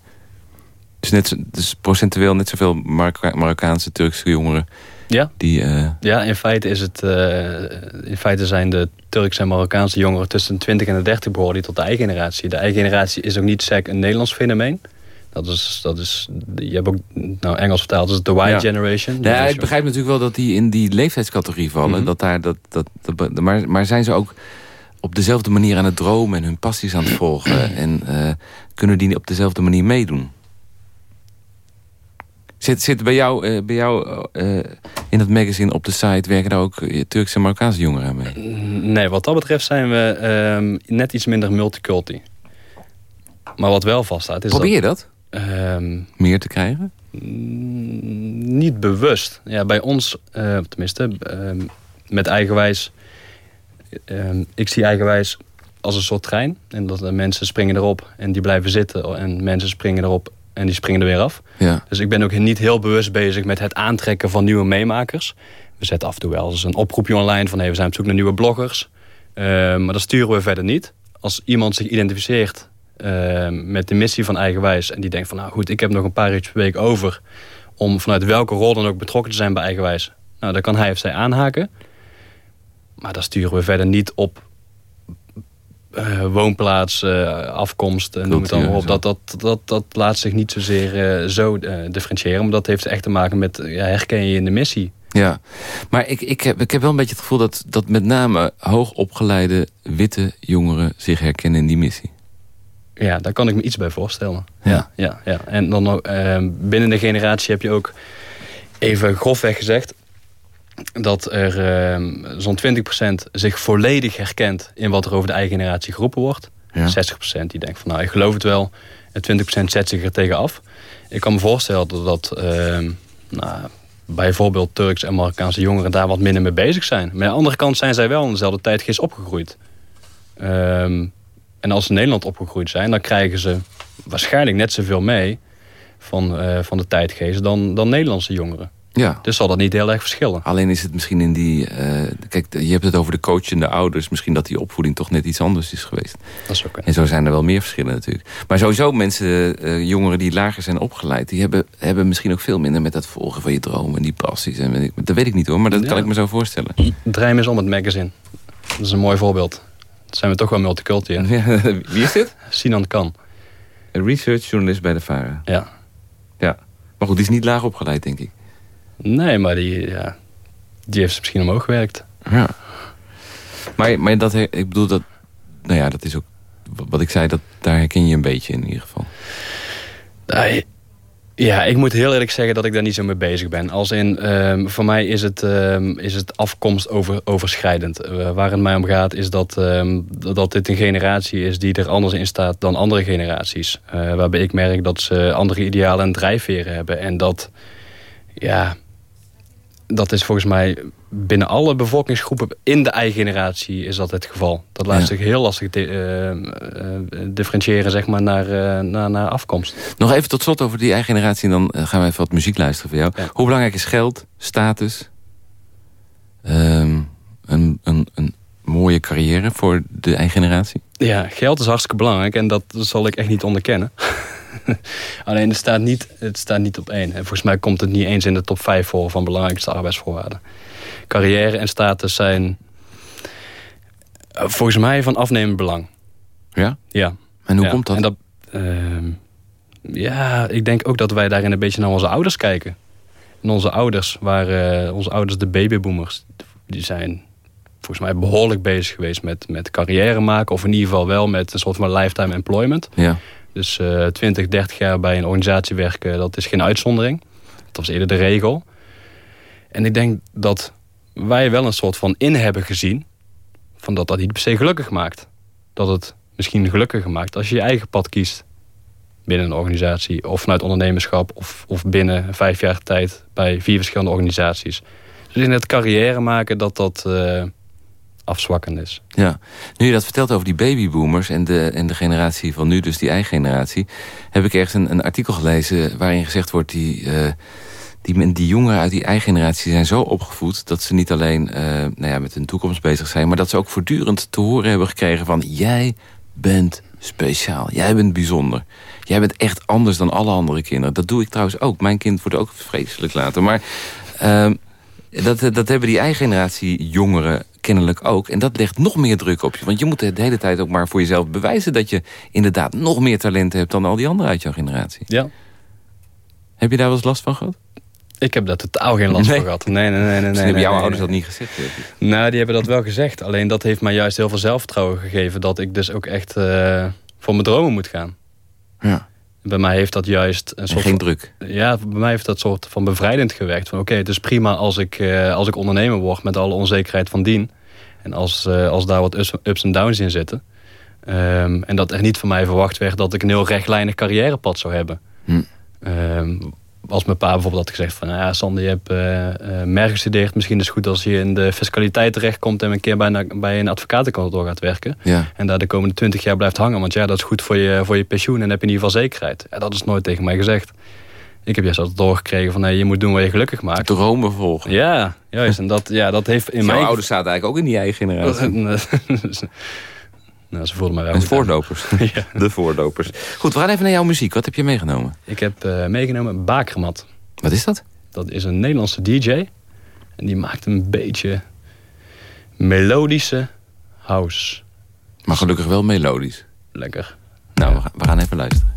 Dus, net, dus procentueel net zoveel Marokka- Marokkaanse, Turkse jongeren Ja. die... eh, Ja, in feite, is het, eh, in feite zijn de Turkse en Marokkaanse jongeren tussen de 20 en de 30 behoren die tot de eigen generatie. De eigen generatie is ook niet sec een Nederlands fenomeen. Dat is, dat is, je hebt ook nou, Engels vertaald, dus de Y Ja. generation. Ja, Dus ik begrijp natuurlijk wel dat die in die leeftijdscategorie vallen. Mhm. dat daar, dat, dat, dat- maar, maar zijn ze ook op dezelfde manier aan het dromen... en hun passies aan het volgen? en eh, kunnen die op dezelfde manier meedoen? Zit, zit bij jou, eh, bij jou eh, in het magazine op de site... werken daar ook eh, Turkse en Marokkaanse jongeren mee? Nee, wat dat betreft zijn we ehm, net iets minder multiculti. Maar wat wel vaststaat is Probeer je dat? dat... ehm, Meer te krijgen? Niet bewust. Ja, bij ons, tenminste, ehm, met eigenwijs. ik zie eigenwijs als een soort trein. En dat de mensen springen erop en die blijven zitten. En mensen springen erop en die springen er weer af. Ja. Dus ik ben ook niet heel bewust bezig met het aantrekken van nieuwe meemakers. We zetten af en toe wel eens een oproepje online van... Hey, we zijn op zoek naar nieuwe bloggers. Ehm, maar dat sturen we verder niet. Als iemand zich identificeert ehm, met de missie van Eigenwijs... en die denkt van, nou goed, ik heb nog een paar uurtjes per week over... om vanuit welke rol dan ook betrokken te zijn bij Eigenwijs... nou, dan kan hij of zij aanhaken. Maar daar sturen we verder niet op uh, woonplaats, uh, afkomst, uh, noem het allemaal op. Dat, dat, dat, dat laat zich niet zozeer zo differentiëren. Maar dat heeft echt te maken met ja, herken je in de missie. Ja, maar ik, ik, heb, ik heb wel een beetje het gevoel dat, dat met name hoogopgeleide witte jongeren zich herkennen in die missie. Ja, daar kan ik me iets bij voorstellen. Ja, ja, ja. En dan ook, binnen de generatie heb je ook, even grofweg gezegd, dat er uh, zo'n 20% zich volledig herkent in wat er over de eigen generatie geroepen wordt. Ja. 60% die denkt van nou, ik geloof het wel. En 20% zet zich er tegen af. Ik kan me voorstellen dat, dat uh, nou, bijvoorbeeld Turks en Marokkaanse jongeren daar wat minder mee bezig zijn. Maar aan de andere kant zijn zij wel in dezelfde tijdgeest opgegroeid. Um, en als ze in Nederland opgegroeid zijn, dan krijgen ze waarschijnlijk net zoveel mee van, uh, van de tijdgeest dan, dan Nederlandse jongeren. Ja. Dus zal dat niet heel erg verschillen. Alleen is het misschien in die... Uh, kijk, je hebt het over de coachende ouders. Misschien dat die opvoeding toch net iets anders is geweest. Dat is ook En zo zijn er wel meer verschillen natuurlijk. Maar sowieso mensen, uh, jongeren die lager zijn opgeleid... die hebben, hebben misschien ook veel minder met dat volgen van je dromen... en die passies. En, dat weet ik niet hoor, maar dat ja. kan ik me zo voorstellen. Dream is om het magazine. Dat is een mooi voorbeeld. Dat zijn we toch wel multiculti. Ja, wie is dit? Sinan Kan. Een researchjournalist bij de VARA. Ja. Ja. Maar goed, die is niet laag opgeleid, denk ik. Nee, maar die, ja, die heeft misschien omhoog gewerkt. Ja. Maar, maar dat, ik bedoel, dat, nou ja, dat is ook wat ik zei, dat, daar herken je een beetje in ieder geval. Ja, ik moet heel eerlijk zeggen dat ik daar niet zo mee bezig ben. Als in, um, voor mij is het, um, is het afkomst over, overschrijdend. Uh, waar het mij om gaat is dat, um, dat dit een generatie is die er anders in staat dan andere generaties. Uh, waarbij ik merk dat ze andere idealen en drijfveren hebben. En dat, ja, dat is volgens mij binnen alle bevolkingsgroepen in de eigen generatie is dat het geval. Dat laat ja. zich heel lastig uh, uh, differentiëren zeg maar, naar, uh, naar, naar afkomst. Nog even tot slot over die eigen generatie... en dan gaan we even wat muziek luisteren voor jou. Ja. Hoe belangrijk is geld, status... Um, een, een, een mooie carrière voor de eigen generatie? Ja, geld is hartstikke belangrijk en dat zal ik echt niet onderkennen. Alleen het staat, niet, het staat niet op één. En volgens mij komt het niet eens in de top 5 voor van belangrijkste arbeidsvoorwaarden. Carrière en status zijn eh, volgens mij van afnemend belang. Ja? Ja. En hoe ja. komt dat? En dat uh, ja, ik denk ook dat wij daarin een beetje naar onze ouders kijken. En onze ouders waren, uh, onze ouders de babyboomers. Die zijn volgens mij behoorlijk bezig geweest met, met carrière maken. Of in ieder geval wel met een soort van lifetime employment. Ja. Dus uh, 20, 30 jaar bij een organisatie werken, dat is geen uitzondering. Dat was eerder de regel. En ik denk dat wij wel een soort van in hebben gezien... van dat dat niet per se gelukkig maakt. Dat het misschien gelukkiger maakt als je je eigen pad kiest... binnen een organisatie of vanuit ondernemerschap... of, of binnen vijf jaar tijd bij vier verschillende organisaties. Dus in het carrière maken dat dat... Uh, afzwakkend is. Ja, nu je dat vertelt over die babyboomers en de, en de generatie van nu, dus die eigen generatie, heb ik ergens een, een artikel gelezen waarin gezegd wordt die, uh, die, die jongeren uit die eigen generatie zijn zo opgevoed dat ze niet alleen uh, nou ja, met hun toekomst bezig zijn, maar dat ze ook voortdurend te horen hebben gekregen van jij bent speciaal, jij bent bijzonder. Jij bent echt anders dan alle andere kinderen. Dat doe ik trouwens ook. Mijn kind wordt ook vreselijk later. Maar uh, dat, dat hebben die eigen generatie jongeren kennelijk ook. En dat legt nog meer druk op je. Want je moet de hele tijd ook maar voor jezelf bewijzen... dat je inderdaad nog meer talenten hebt dan al die anderen uit jouw generatie. Ja. Heb je daar wel eens last van gehad? Ik heb daar totaal geen last nee. van gehad. Nee, nee, nee. nee, nee hebben nee, jouw nee, ouders dat niet gezegd? Nou, die hebben dat wel gezegd. Alleen dat heeft mij juist heel veel zelfvertrouwen gegeven... dat ik dus ook echt uh, voor mijn dromen moet gaan. Ja. Bij mij heeft dat juist een soort geen druk. Ja, bij mij heeft dat soort van bevrijdend gewerkt. Van oké, okay, het is prima als ik, uh, als ik ondernemer word met alle onzekerheid van dien. En als, uh, als daar wat ups, en downs in zitten. Um, en dat er niet van mij verwacht werd dat ik een heel rechtlijnig carrièrepad zou hebben. Hm. Um, als mijn pa bijvoorbeeld had gezegd van... Nou ja, Sander, je hebt uh, uh, mer gestudeerd. Misschien is het goed als je in de fiscaliteit terechtkomt... en een keer bij een, bij een advocatenkantoor gaat werken. Ja. En daar de komende twintig jaar blijft hangen. Want ja, dat is goed voor je, voor je pensioen en heb je in ieder geval zekerheid. Ja, dat is nooit tegen mij gezegd. Ik heb juist altijd doorgekregen van... Nee, je moet doen wat je gelukkig maakt. Dromen volgen. Ja, juist. En dat, ja, dat heeft in Jouw mijn... ouders zaten eigenlijk ook in die eigen generatie. Nou, ze voelden mij De voordopers. ja. De voordopers. Goed, we gaan even naar jouw muziek. Wat heb je meegenomen? Ik heb uh, meegenomen Bakermat. Wat is dat? Dat is een Nederlandse DJ. En die maakt een beetje... melodische house. Maar gelukkig wel melodisch. Lekker. Nou, we gaan even luisteren.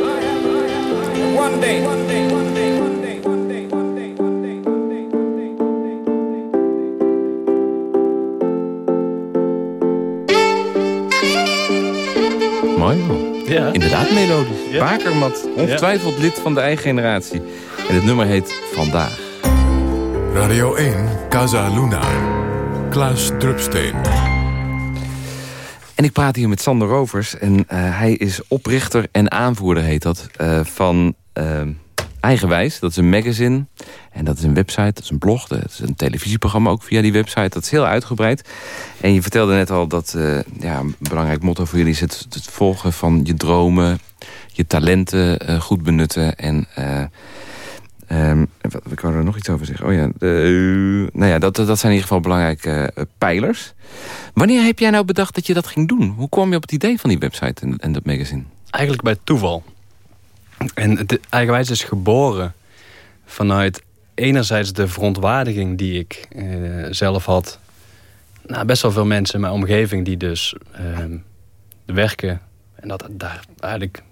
Bakermat, ongetwijfeld lid van de eigen generatie. En het nummer heet Vandaag. Radio 1, Casa Luna. Klaas Drupsteen. En ik praat hier met Sander Rovers. En eh, hij is oprichter en aanvoerder, heet dat, eh, van eh, Eigenwijs. Dat is een magazine. En dat is een website, dat is een blog. Dat is een televisieprogramma ook via die website. Dat is heel uitgebreid. En je vertelde net al dat ja, een belangrijk motto voor jullie is... Het, het volgen van je dromen, je talenten eh, goed benutten. En wat, ik wou er nog iets over zeggen. Oh ja, nou ja dat, dat zijn in ieder geval belangrijke eh, pijlers. Wanneer heb jij nou bedacht dat je dat ging doen? Hoe kwam je op het idee van die website en, en dat magazine? Eigenlijk bij toeval. En het eigenwijs is geboren vanuit enerzijds de verontwaardiging die ik eh, zelf had. Nou, best wel veel mensen in mijn omgeving die dus ehm, werken en dat daar eigenlijk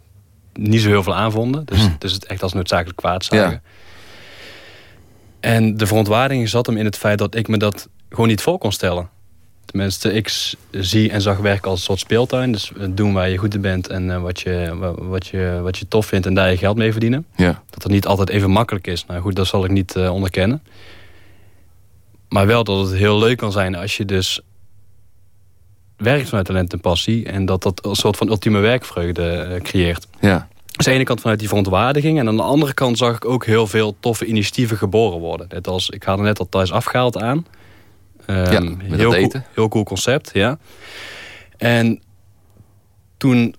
niet zo heel veel aan vonden. Dus, Hm. dus het echt als noodzakelijk kwaad zagen. Ja. En de verontwaardiging zat hem in het feit dat ik me dat gewoon niet voor kon stellen. Tenminste, ik zie en zag werk als een soort speeltuin. Dus doen waar je goed in bent en eh, wat, je, wa- wat, je, wat je tof vindt en daar je geld mee verdienen. Ja. Dat het niet altijd even makkelijk is. Nou goed, dat zal ik niet eh, onderkennen. Maar wel dat het heel leuk kan zijn als je dus werkt vanuit talent en passie. En dat dat een soort van ultieme werkvreugde eh, creëert. Ja. Dus aan de ene kant vanuit die verontwaardiging. En aan de andere kant zag ik ook heel veel toffe initiatieven geboren worden. Net als, ik haalde net al thuis afgehaald aan. Ehm, Ja, met heel, cool, eten. heel cool concept, ja. En toen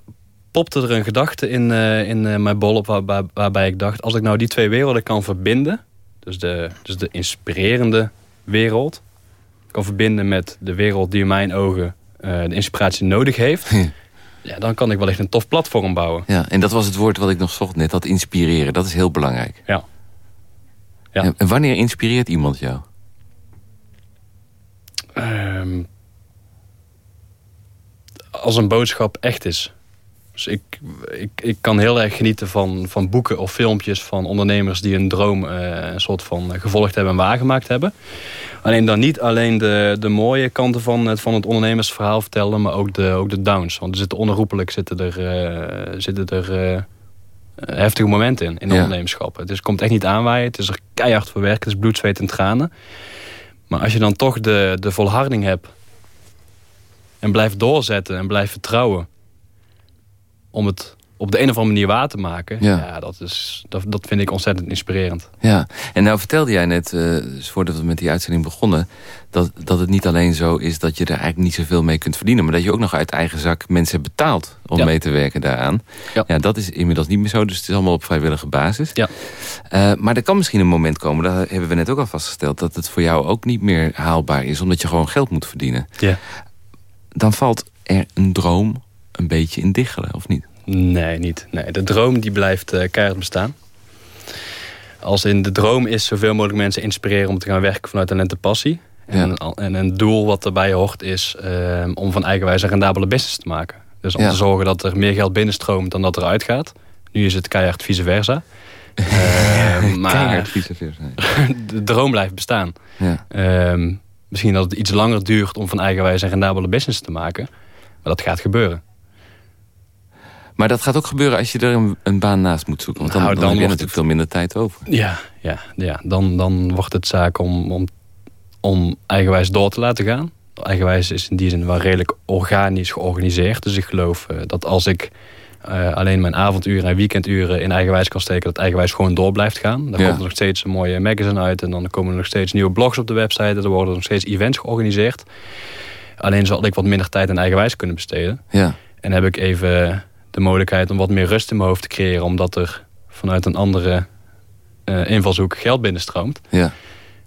popte er een gedachte in, eh, in eh, mijn bol op waar, waar- waarbij ik dacht... als ik nou die twee werelden kan verbinden... dus de, dus de inspirerende wereld... kan verbinden met de wereld die in mijn ogen eh, de inspiratie nodig heeft... ja, dan kan ik wellicht een tof platform bouwen. ja. En dat was het woord wat ik nog zocht net, dat inspireren. Dat is heel belangrijk. Ja. Ja. En, en wanneer inspireert iemand jou? Ehm, als een boodschap echt is. Dus ik, ik, ik kan heel erg genieten van, van boeken of filmpjes van ondernemers die een droom eh, een soort van eh, gevolgd hebben en waargemaakt hebben. Alleen dan niet alleen de, de mooie kanten van het, van het ondernemersverhaal vertellen, maar ook de, ook de downs. Want er zitten onherroepelijk zitten er, eh, zitten er heftige momenten in, in Ja. ondernemerschap. Het is, komt echt niet aanwaaien, het is er keihard voor werken, het is bloed, zweet en tranen. Maar als je dan toch de, de volharding hebt en blijft doorzetten en blijft vertrouwen om het op de een of andere manier waar te maken, Ja. ja. dat, is, dat, dat vind ik ontzettend inspirerend. Ja, en nou vertelde jij net, eh, dus voordat we met die uitzending begonnen... Dat, dat het niet alleen zo is dat je er eigenlijk niet zoveel mee kunt verdienen... maar dat je ook nog uit eigen zak mensen betaalt om Ja. mee te werken daaraan. Ja. dat is inmiddels niet meer zo, dus het is allemaal op vrijwillige basis. Ja. Eh, maar er kan misschien een moment komen, dat hebben we net ook al vastgesteld... dat het voor jou ook niet meer haalbaar is, omdat je gewoon geld moet verdienen. Ja. Dan valt er een droom een beetje in diggelen, of niet? Nee, niet. Nee, de droom die blijft eh, keihard bestaan. Als in de droom is zoveel mogelijk mensen inspireren om te gaan werken vanuit talent en passie. En, Ja. en een doel wat erbij hoort is eh, om van eigenwijs een rendabele business te maken. Dus om Ja. te zorgen dat er meer geld binnenstroomt dan dat er uitgaat. Nu is het keihard vice versa. Eh, maar Keihard vice versa. de droom blijft bestaan. Ja. Ehm, misschien dat het iets langer duurt om van eigenwijs een rendabele business te maken. Maar dat gaat gebeuren. Maar dat gaat ook gebeuren als je er een, een baan naast moet zoeken. Want dan, Nou, dan, dan heb je natuurlijk veel minder tijd over. Ja, ja, ja. Dan, dan wordt het zaak om, om, om eigenwijs door te laten gaan. Eigenwijs is in die zin wel redelijk organisch georganiseerd. Dus ik geloof eh, dat als ik eh, alleen mijn avonduren en weekenduren in eigenwijs kan steken... dat eigenwijs gewoon door blijft gaan. Dan Ja. komt er nog steeds een mooie magazine uit... en dan komen er nog steeds nieuwe blogs op de website... en er worden nog steeds events georganiseerd. Alleen zal ik wat minder tijd aan eigenwijs kunnen besteden. Ja. En heb ik even de mogelijkheid om wat meer rust in mijn hoofd te creëren... omdat er vanuit een andere eh, invalshoek geld binnenstroomt. Ja.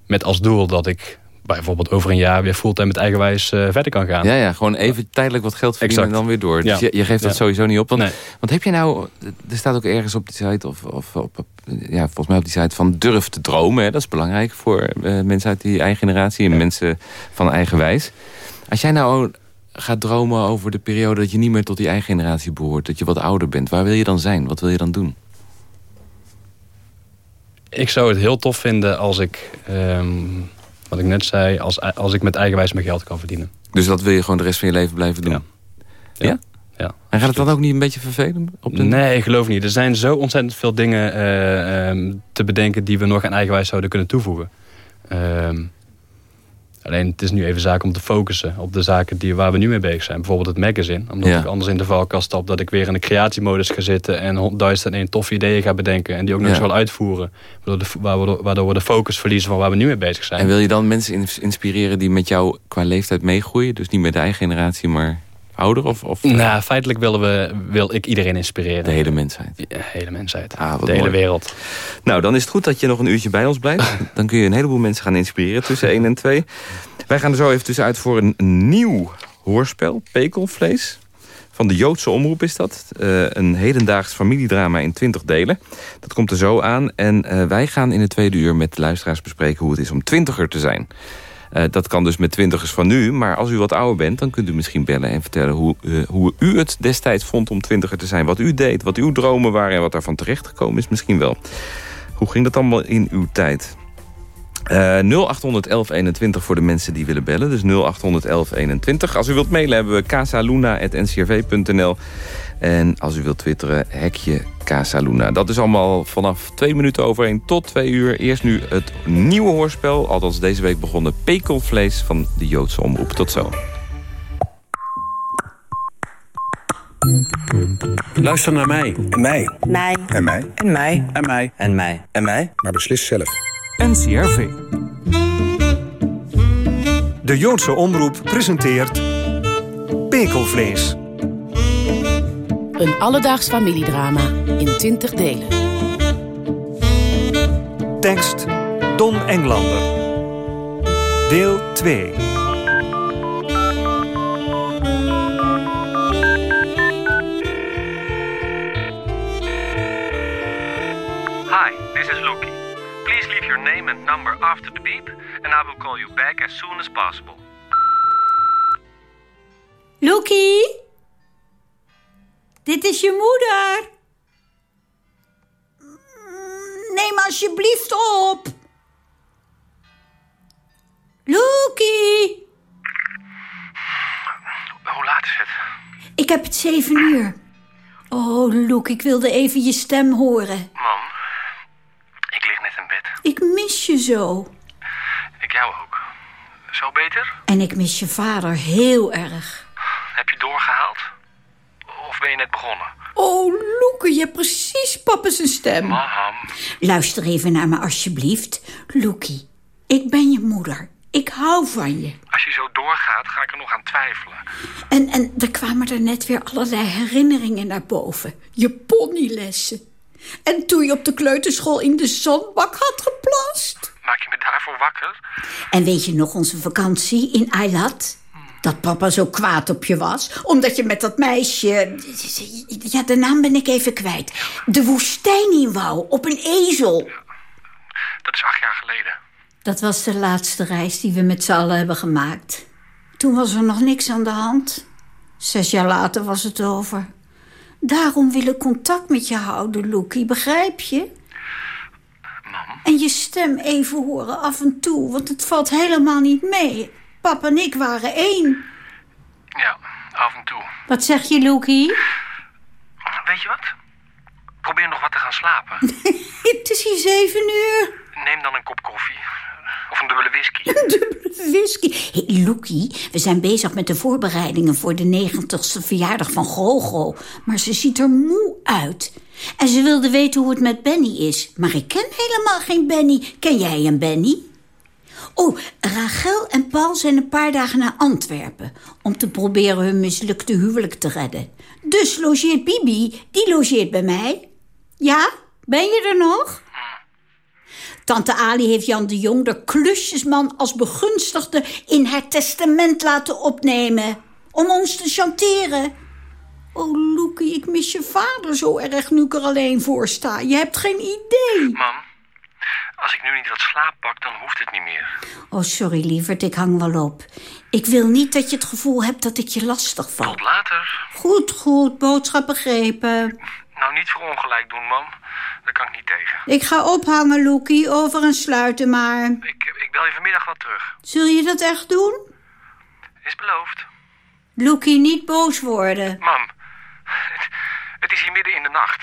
Met als doel dat ik bijvoorbeeld over een jaar... weer fulltime met eigenwijs eh, verder kan gaan. Ja, ja, gewoon even tijdelijk wat geld verdienen Exact. en dan weer door. Dus Ja. je, je geeft dat Ja. sowieso niet op. Want, Nee. want heb je nou, er staat ook ergens op die site, of, of op, op- ja, volgens mij op die site, van durf te dromen. Hè? Dat is belangrijk voor eh, mensen uit die eigen generatie en mensen van eigenwijs. Als jij nou gaat dromen over de periode dat je niet meer tot die eigen generatie behoort, dat je wat ouder bent, waar wil je dan zijn? Wat wil je dan doen? Ik zou het heel tof vinden als ik... ehm, wat ik net zei, als, als ik met eigenwijs mijn geld kan verdienen. Dus dat wil je gewoon de rest van je leven blijven doen? Ja. Ja? Ja. En gaat het dan ook niet een beetje vervelen? Op de... Nee, ik geloof niet. Er zijn zo ontzettend veel dingen eh, ehm, te bedenken... die we nog aan eigenwijs zouden kunnen toevoegen. Ehm, alleen het is nu even zaak om te focussen op de zaken die, waar we nu mee bezig zijn. Bijvoorbeeld het magazine. Omdat Ja. ik anders in de valkast stap dat ik weer in de creatiemodus ga zitten... en honderdduizend en één toffe ideeën ga bedenken... en die ook nog Ja. eens wel uitvoeren. Waardoor, de, waardoor, waardoor we de focus verliezen van waar we nu mee bezig zijn. En wil je dan mensen ins- inspireren die met jou qua leeftijd meegroeien? Dus niet met de eigen generatie, maar ouder? Of, of Nou, feitelijk willen we, wil ik iedereen inspireren. de hele mensheid? Ja, De hele mensheid. Ah, de hele mooi. wereld. Nou, dan is het goed dat je nog een uurtje bij ons blijft. Dan kun je een heleboel mensen gaan inspireren tussen 1 en 2. Wij gaan er zo even tussenuit voor een nieuw hoorspel. Pekelvlees. Van de Joodse Omroep is dat. Eh, een hedendaags familiedrama in 20 delen. Dat komt er zo aan. En eh, wij gaan in het tweede uur met de luisteraars bespreken... hoe het is om twintiger te zijn. Eh, dat kan dus met twintigers van nu. Maar als u wat ouder bent, dan kunt u misschien bellen en vertellen... hoe, eh, hoe u het destijds vond om twintiger te zijn. Wat u deed, wat uw dromen waren en wat daarvan terechtgekomen is misschien wel. Hoe ging dat allemaal in uw tijd? Uh, 0800 1121 voor de mensen die willen bellen. Dus 0800 1121. Als u wilt mailen hebben we casaluna.ncrv.nl. En als u wilt twitteren, hekje Casaluna. Dat is allemaal vanaf twee minuten over één tot twee uur. Eerst nu het nieuwe hoorspel. Althans deze week begonnen Pekelvlees van de Joodse Omroep. Tot zo. Luister naar mij. En mij. Mij. En mij. En mij. En mij. En mij. En mij. Maar beslis zelf. NCRV. De Joodse Omroep presenteert... Pekelvlees. Een alledaags familiedrama in 20 delen. Tekst Don Englander. Deel 2. Hi, this is Lucky. Please leave your name and number after the beep, and I will call you back as soon as possible. Lucky? Dit is je moeder. Neem alsjeblieft op. Lucky? Hoe laat is het? Ik heb het zeven uur. Oh, Luke, ik wilde even je stem horen. Mam, ik lig net in bed. Ik mis je zo. Ik jou ook. Zo beter? En ik mis je vader heel erg. Heb je doorgehaald? Of ben je net begonnen? Oh, Loeke, je hebt precies papa zijn stem. Mam. Luister even naar me alsjeblieft. Loekie, ik ben je moeder. Ik hou van je. Als je zo doorgaat, ga ik er nog aan twijfelen. En, en er kwamen er net weer allerlei herinneringen naar boven. Je ponylessen. En toen je op de kleuterschool in de zandbak had geplast. Maak je me daarvoor wakker? En weet je nog onze vakantie in Eilat? Dat papa zo kwaad op je was. Omdat je met dat meisje... Ja, de naam ben ik even kwijt. De woestijn in wou, op een ezel. Dat is acht jaar geleden. Dat was de laatste reis die we met z'n allen hebben gemaakt. Toen was er nog niks aan de hand. Zes jaar later was het over. Daarom wil ik contact met je houden, Loekie. Begrijp je? Mam? En je stem even horen af en toe, want het valt helemaal niet mee. Papa en ik waren één. Ja, af en toe. Wat zeg je, Loekie? Weet je wat? Probeer nog wat te gaan slapen. het is hier zeven uur. Neem dan een kop koffie. Of een dubbele whisky. Een dubbele whisky. Hey, Loekie, we zijn bezig met de voorbereidingen voor de negentigste verjaardag van Gogo. Maar ze ziet er moe uit. En ze wilde weten hoe het met Benny is. Maar ik ken helemaal geen Benny. Ken jij een Benny? Oh, Rachel en Paul zijn een paar dagen naar Antwerpen... om te proberen hun mislukte huwelijk te redden. Dus logeert Bibi, die logeert bij mij. Ja, ben je er nog? Tante Ali heeft Jan de Jong, de klusjesman, als begunstigde... in haar testament laten opnemen. Om ons te chanteren. Oh, Loekie, ik mis je vader zo erg nu ik er alleen voor sta. Je hebt geen idee. Mam, als ik nu niet wat slaap pak, dan hoeft het niet meer. Oh, sorry, lieverd, ik hang wel op. Ik wil niet dat je het gevoel hebt dat ik je lastig val. Tot later. Goed, goed, boodschap begrepen. Nou, niet voor ongelijk doen, mam. Daar kan ik niet tegen. Ik ga ophangen, Loekie, over en sluiten maar. Ik, ik bel je vanmiddag wel terug. Zul je dat echt doen? Is beloofd. Loekie, niet boos worden. Mam, het, het is hier midden in de nacht.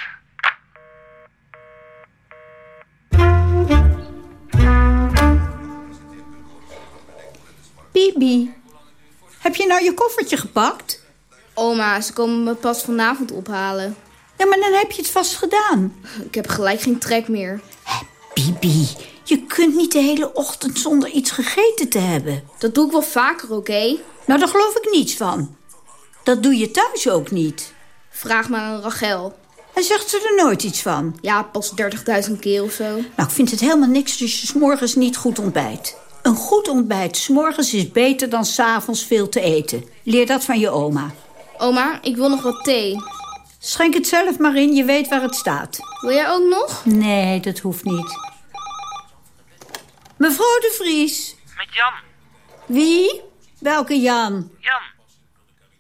Bibi, heb je nou je koffertje gepakt? Oma, ze komen me pas vanavond ophalen. Ja, maar dan heb je het vast gedaan. Ik heb gelijk geen trek meer. Bibi, je kunt niet de hele ochtend zonder iets gegeten te hebben. Dat doe ik wel vaker, oké? Nou, daar geloof ik niets van. Dat doe je thuis ook niet. Vraag maar aan Rachel. En zegt ze er nooit iets van? Ja, pas 30.000 keer of zo. Nou, ik vind het helemaal niks als je s'morgens niet goed ontbijt. Een goed ontbijt s'morgens is beter dan s'avonds veel te eten. Leer dat van je oma. Oma, ik wil nog wat thee. Schenk het zelf maar in, je weet waar het staat. Wil jij ook nog? Nee, dat hoeft niet. Mevrouw de Vries. Met Jan. Wie? Welke Jan? Jan.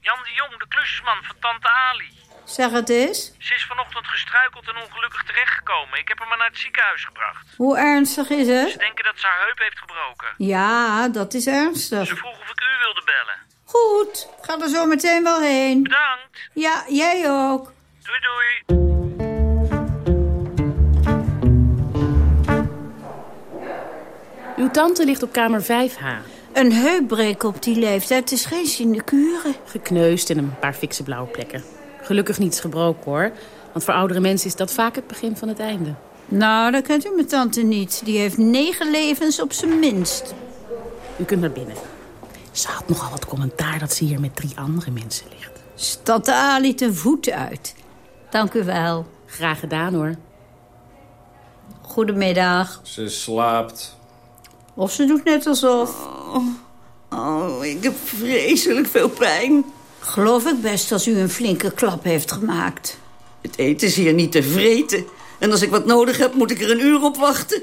Jan de Jong, de klusjesman van tante Ali. Zeg het eens. Ze is vanochtend gestruikeld en ongelukkig terechtgekomen. Ik heb haar maar naar het ziekenhuis gebracht. Hoe ernstig is Ze het? denken dat ze haar heup heeft gebroken. Ja, dat is ernstig. Ze vroeg of ik u wilde bellen. Goed, ga er zo meteen wel heen. Bedankt. Ja, jij ook. Doei doei. Uw tante ligt op kamer 5H. Een heupbreek op die leeftijd is geen sinecure. Gekneusd en een paar fikse blauwe plekken. Gelukkig niets gebroken hoor. Want voor oudere mensen is dat vaak het begin van het einde. Nou, dat kent u mijn tante niet. Die heeft negen levens op zijn minst. U kunt naar binnen. Ze had nogal wat commentaar dat ze hier met drie andere mensen ligt. Stat de Ali ten voeten uit. Dank u wel. Graag gedaan hoor. Goedemiddag. Ze slaapt. Of ze doet net alsof. Oh, ik heb vreselijk veel pijn. Geloof ik best als u een flinke klap heeft gemaakt. Het eten is hier niet te vreten. En als ik wat nodig heb, moet ik er een uur op wachten.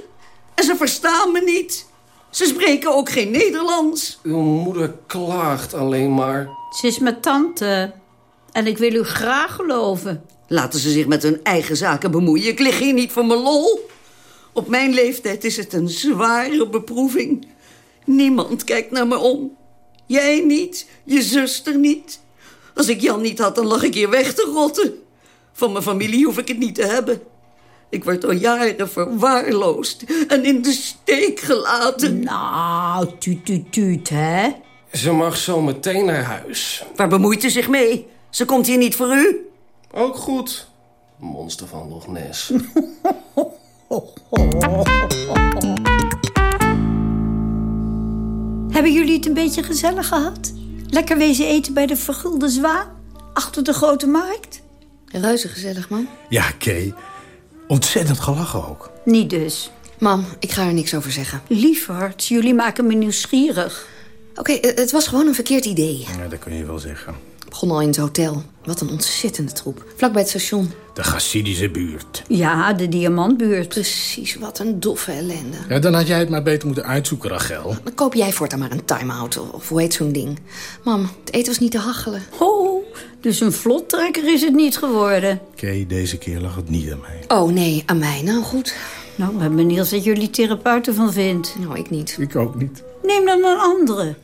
En ze verstaan me niet. Ze spreken ook geen Nederlands. Uw moeder klaagt alleen maar. Ze is mijn tante. En ik wil u graag geloven. Laten ze zich met hun eigen zaken bemoeien. Ik lig hier niet voor mijn lol. Op mijn leeftijd is het een zware beproeving. Niemand kijkt naar me om. Jij niet, je zuster niet. Als ik Jan niet had, dan lag ik hier weg te rotten. Van mijn familie hoef ik het niet te hebben. Ik word al jaren verwaarloosd en in de steek gelaten. Nou, tuut, tuut, tuut, hè? Ze mag zo meteen naar huis. Waar bemoeit u zich mee? Ze komt hier niet voor u. Ook goed. Monster van Loch Ness. Hebben jullie het een beetje gezellig gehad? Lekker wezen eten bij de Vergulde Zwaan? Achter de Grote Markt? Reuze gezellig, man. Ja, Kay. Ontzettend gelachen ook. Niet dus. Mam, ik ga er niks over zeggen. Lieverd, jullie maken me nieuwsgierig. Oké, eh, het was gewoon een verkeerd idee. Ja, dat kun je wel zeggen. Begon al in het hotel. Wat een ontzettende troep. Vlak bij het station. De Gassidische buurt. Ja, de Diamantbuurt. Precies, wat een doffe ellende. Ja, dan had jij het maar beter moeten uitzoeken, Rachel. Dan koop jij voortaan maar een time-out, of- hoe heet zo'n ding. Mam, het eten was niet te hachelen. Oh, dus een vlottrekker is het niet geworden. Kay, deze keer lag het niet aan mij. Oh nee, aan mij. Nou goed. Nou, ik ben benieuwd wat jullie therapeuten van vindt. Nou, ik niet. Ik ook niet. Neem dan een andere.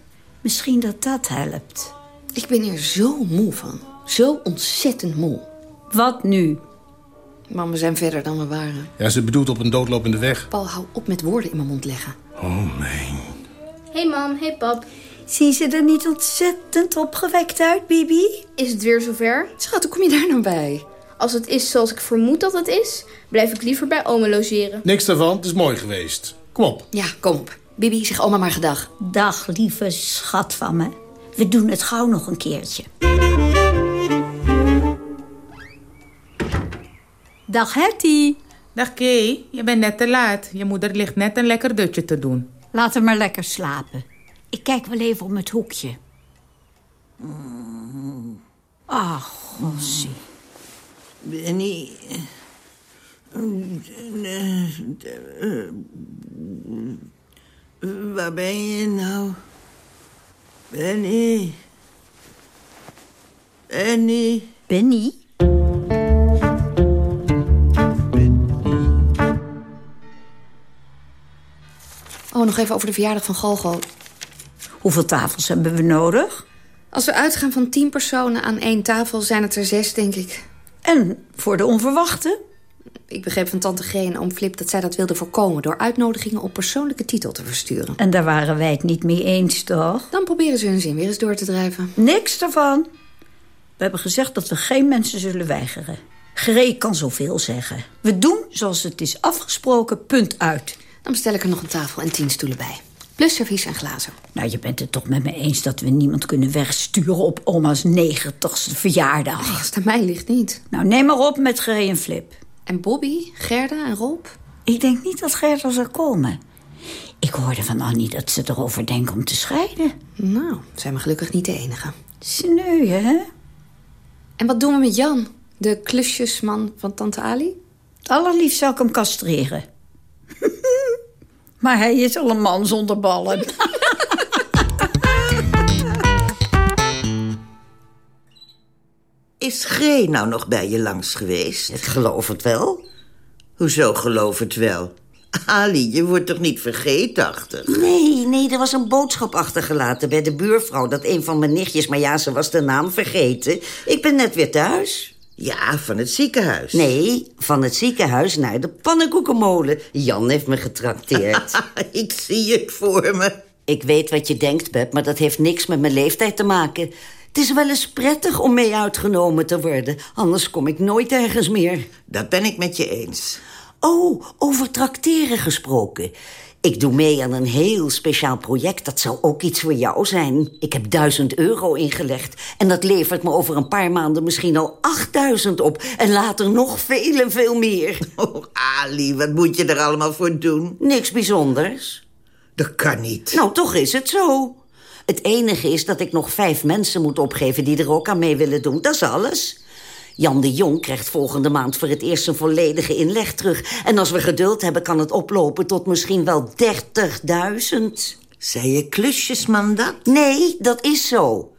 Misschien dat dat helpt. Ik ben hier zo moe van. Zo ontzettend moe. Wat nu? Mam, we zijn verder dan we waren. Ja, ze bedoelt op een doodlopende weg. Paul, hou op met woorden in mijn mond leggen. Oh, nee. Hey mam, hey pap. Zien ze er niet ontzettend opgewekt uit, Bibi? Is het weer zover? Schat, hoe kom je daar nou bij? Als het is zoals ik vermoed dat het is, blijf ik liever bij oma logeren. Niks daarvan, het is mooi geweest. Kom op. Ja, kom op. Bibi, zeg oma maar gedag. Dag, lieve schat van me. We doen het gauw nog een keertje. Dag, Hetty. Dag Kay, je bent net te laat. Je moeder ligt net een lekker dutje te doen. Laat hem maar lekker slapen. Ik kijk wel even om het hoekje. Ach, gossie. Benny. Waar ben je nou? Benny. Benny. Benny? Oh, nog even over de verjaardag van Golgo. Hoeveel tafels hebben we nodig? Als we uitgaan van tien personen aan één tafel, zijn het er zes, denk ik. En voor de onverwachte? Ik begreep van tante G en oom Flip dat zij dat wilde voorkomen... door uitnodigingen op persoonlijke titel te versturen. En daar waren wij het niet mee eens, toch? Dan proberen ze hun zin weer eens door te drijven. Niks ervan. We hebben gezegd dat we geen mensen zullen weigeren. Gree kan zoveel zeggen. We doen zoals het is afgesproken, punt uit. Dan bestel ik er nog een tafel en tien stoelen bij. Plus servies en glazen. Nou, je bent het toch met me eens dat we niemand kunnen wegsturen op oma's negentigste verjaardag. Nee, als het aan mij ligt niet. Nou, neem maar op met Gree en Flip. En Bobby, Gerda en Rob? Ik denk niet dat Gerda zal komen. Ik hoorde van Annie dat ze erover denken om te scheiden. Nou, zijn we gelukkig niet de enige. Sneu, hè? En wat doen we met Jan? De klusjesman van tante Ali? Het allerliefst zou ik hem castreren. maar hij is al een man zonder ballen. Is Is G nou nog bij je langs geweest? Ik geloof het wel. Hoezo geloof het wel? Ali, je wordt toch niet vergeetachtig? Nee, nee, er was een boodschap achtergelaten bij de buurvrouw... dat een van mijn nichtjes, maar ja, ze was de naam vergeten. Ik ben net weer thuis. Ja, van het ziekenhuis. Nee, van het ziekenhuis naar de pannenkoekenmolen. Jan heeft me getrakteerd. ik zie het voor me. Ik weet wat je denkt, Beb, maar dat heeft niks met mijn leeftijd te maken. Het is wel eens prettig om mee uitgenomen te worden. Anders kom ik nooit ergens meer. Dat ben ik met je eens. Oh, over trakteren gesproken. Ik doe mee aan een heel speciaal project. Dat zou ook iets voor jou zijn. Ik heb duizend euro ingelegd. En dat levert me over een paar maanden misschien al 8000 op. En later nog veel en veel meer. Oh, Ali, wat moet je er allemaal voor doen? Niks bijzonders. Dat kan niet. Nou, toch is het zo. Het enige is dat ik nog vijf mensen moet opgeven... die er ook aan mee willen doen. Dat is alles. Jan de Jong krijgt volgende maand voor het eerst een volledige inleg terug. En als we geduld hebben, kan het oplopen tot misschien wel 30.000. Zei je klusjesman dat? Nee, dat is zo.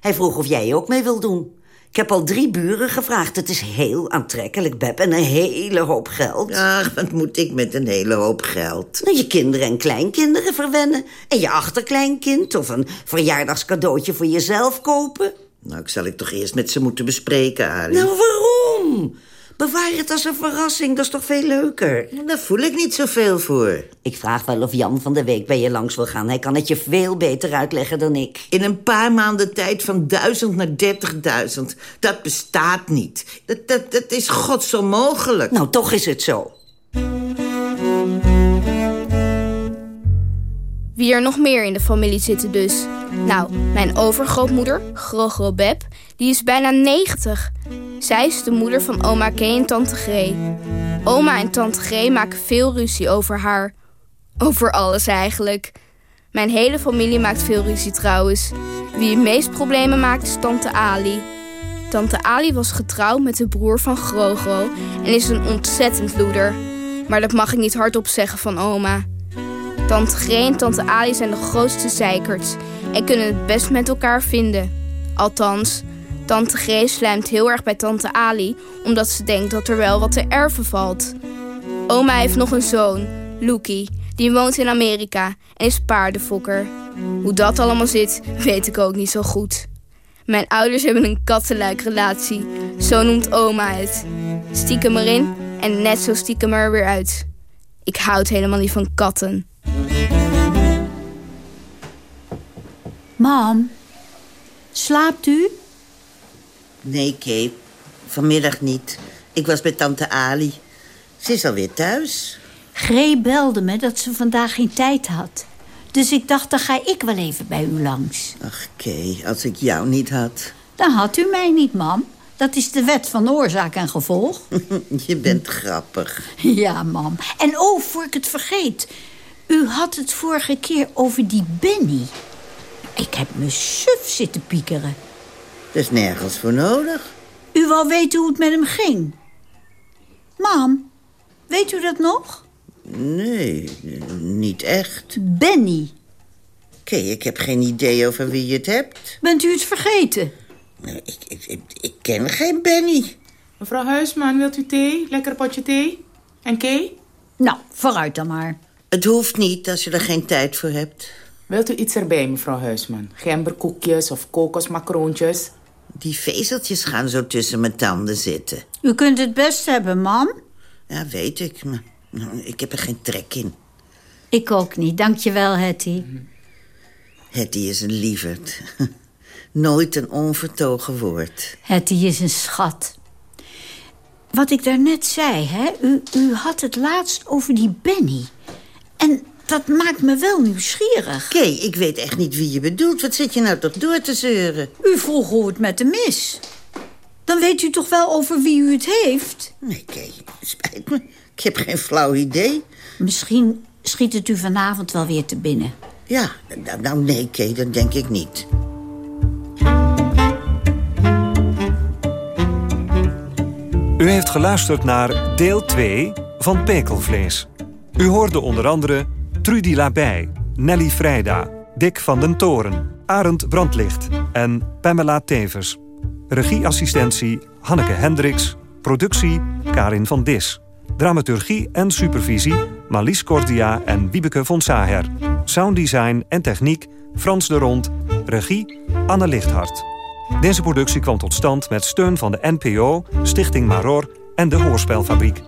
Hij vroeg of jij ook mee wil doen. Ik heb al drie buren gevraagd. Het is heel aantrekkelijk, Beb, en een hele hoop geld. Ach, wat moet ik met een hele hoop geld? Nou, je kinderen en kleinkinderen verwennen. En je achterkleinkind of een verjaardagscadeautje voor jezelf kopen. Nou, ik zal ik toch eerst met ze moeten bespreken, Ali. Nou, waarom? Bewaar het als een verrassing, dat is toch veel leuker? Daar voel ik niet zoveel voor. Ik vraag wel of Jan van de Week bij je langs wil gaan. Hij kan het je veel beter uitleggen dan ik. In een paar maanden tijd van duizend naar dertigduizend. Dat bestaat niet. Dat, dat, dat is godsonmogelijk. Nou, toch is het zo. Wie er nog meer in de familie zitten dus? Nou, mijn overgrootmoeder, Grogo Beb, die is bijna 90. Zij is de moeder van oma Kay en tante G. Oma en tante G maken veel ruzie over haar. Over alles eigenlijk. Mijn hele familie maakt veel ruzie trouwens. Wie het meest problemen maakt is tante Ali. Tante Ali was getrouwd met de broer van Grogo en is een ontzettend loeder. Maar dat mag ik niet hardop zeggen van oma. Tante G en tante Ali zijn de grootste zeikerts en kunnen het best met elkaar vinden. Althans, tante G slijmt heel erg bij tante Ali omdat ze denkt dat er wel wat te erven valt. Oma heeft nog een zoon, Lucky, die woont in Amerika en is paardenfokker. Hoe dat allemaal zit, weet ik ook niet zo goed. Mijn ouders hebben een kattenluik relatie, zo noemt oma het. Stiekem erin en net zo stiekem er weer uit. Ik houd helemaal niet van katten. Mam, slaapt u? Nee, Kate. Vanmiddag niet. Ik was bij tante Ali. Ze is alweer thuis. Gree belde me dat ze vandaag geen tijd had. Dus ik dacht, dan ga ik wel even bij u langs. Ach, Kay, als ik jou niet had. Dan had u mij niet, mam. Dat is de wet van oorzaak en gevolg. Je bent grappig. Ja, mam. En oh, voor ik het vergeet. U had het vorige keer over die Benny. Ik heb me suf zitten piekeren. Dat is nergens voor nodig. U wou weten hoe het met hem ging. Mam, weet u dat nog? Nee, niet echt. Benny. Kay, ik heb geen idee over wie je het hebt. Bent u het vergeten? Nee, ik, ik, ik, ik ken geen Benny. Mevrouw Huisman, wilt u thee? Lekker potje thee? En Kay? Nou, vooruit dan maar. Het hoeft niet als je er geen tijd voor hebt. Wilt u iets erbij, mevrouw Huisman? Gemberkoekjes of kokosmakroontjes? Die vezeltjes gaan zo tussen mijn tanden zitten. U kunt het best hebben, mam. Ja, weet ik, maar ik heb er geen trek in. Ik ook niet, dankjewel, Hetty. Hetty is een lieverd. Nooit een onvertogen woord. Hetty is een schat. Wat ik daarnet zei, hè? U, u had het laatst over die Benny. En dat maakt me wel nieuwsgierig. Kay, ik weet echt niet wie je bedoelt. Wat zit je nou toch door te zeuren? U vroeg hoe het met hem is. Dan weet u toch wel over wie u het heeft? Nee, Kay, spijt me. Ik heb geen flauw idee. Misschien schiet het u vanavond wel weer te binnen. Ja, nou, nou nee, Kay, dat denk ik niet. U heeft geluisterd naar deel 2 van Pekelvlees. U hoorde onder andere Trudy Labij, Nelly Vrijda, Dick van den Toren, Arend Brandlicht en Pamela Tevers. Regieassistentie Hanneke Hendricks. Productie Karin van Dis. Dramaturgie en supervisie Marlies Cordia en Wiebeke von Saher. Sounddesign en techniek Frans de Rond. Regie Anne Lichthart. Deze productie kwam tot stand met steun van de NPO, Stichting Maror en de Hoorspelfabriek.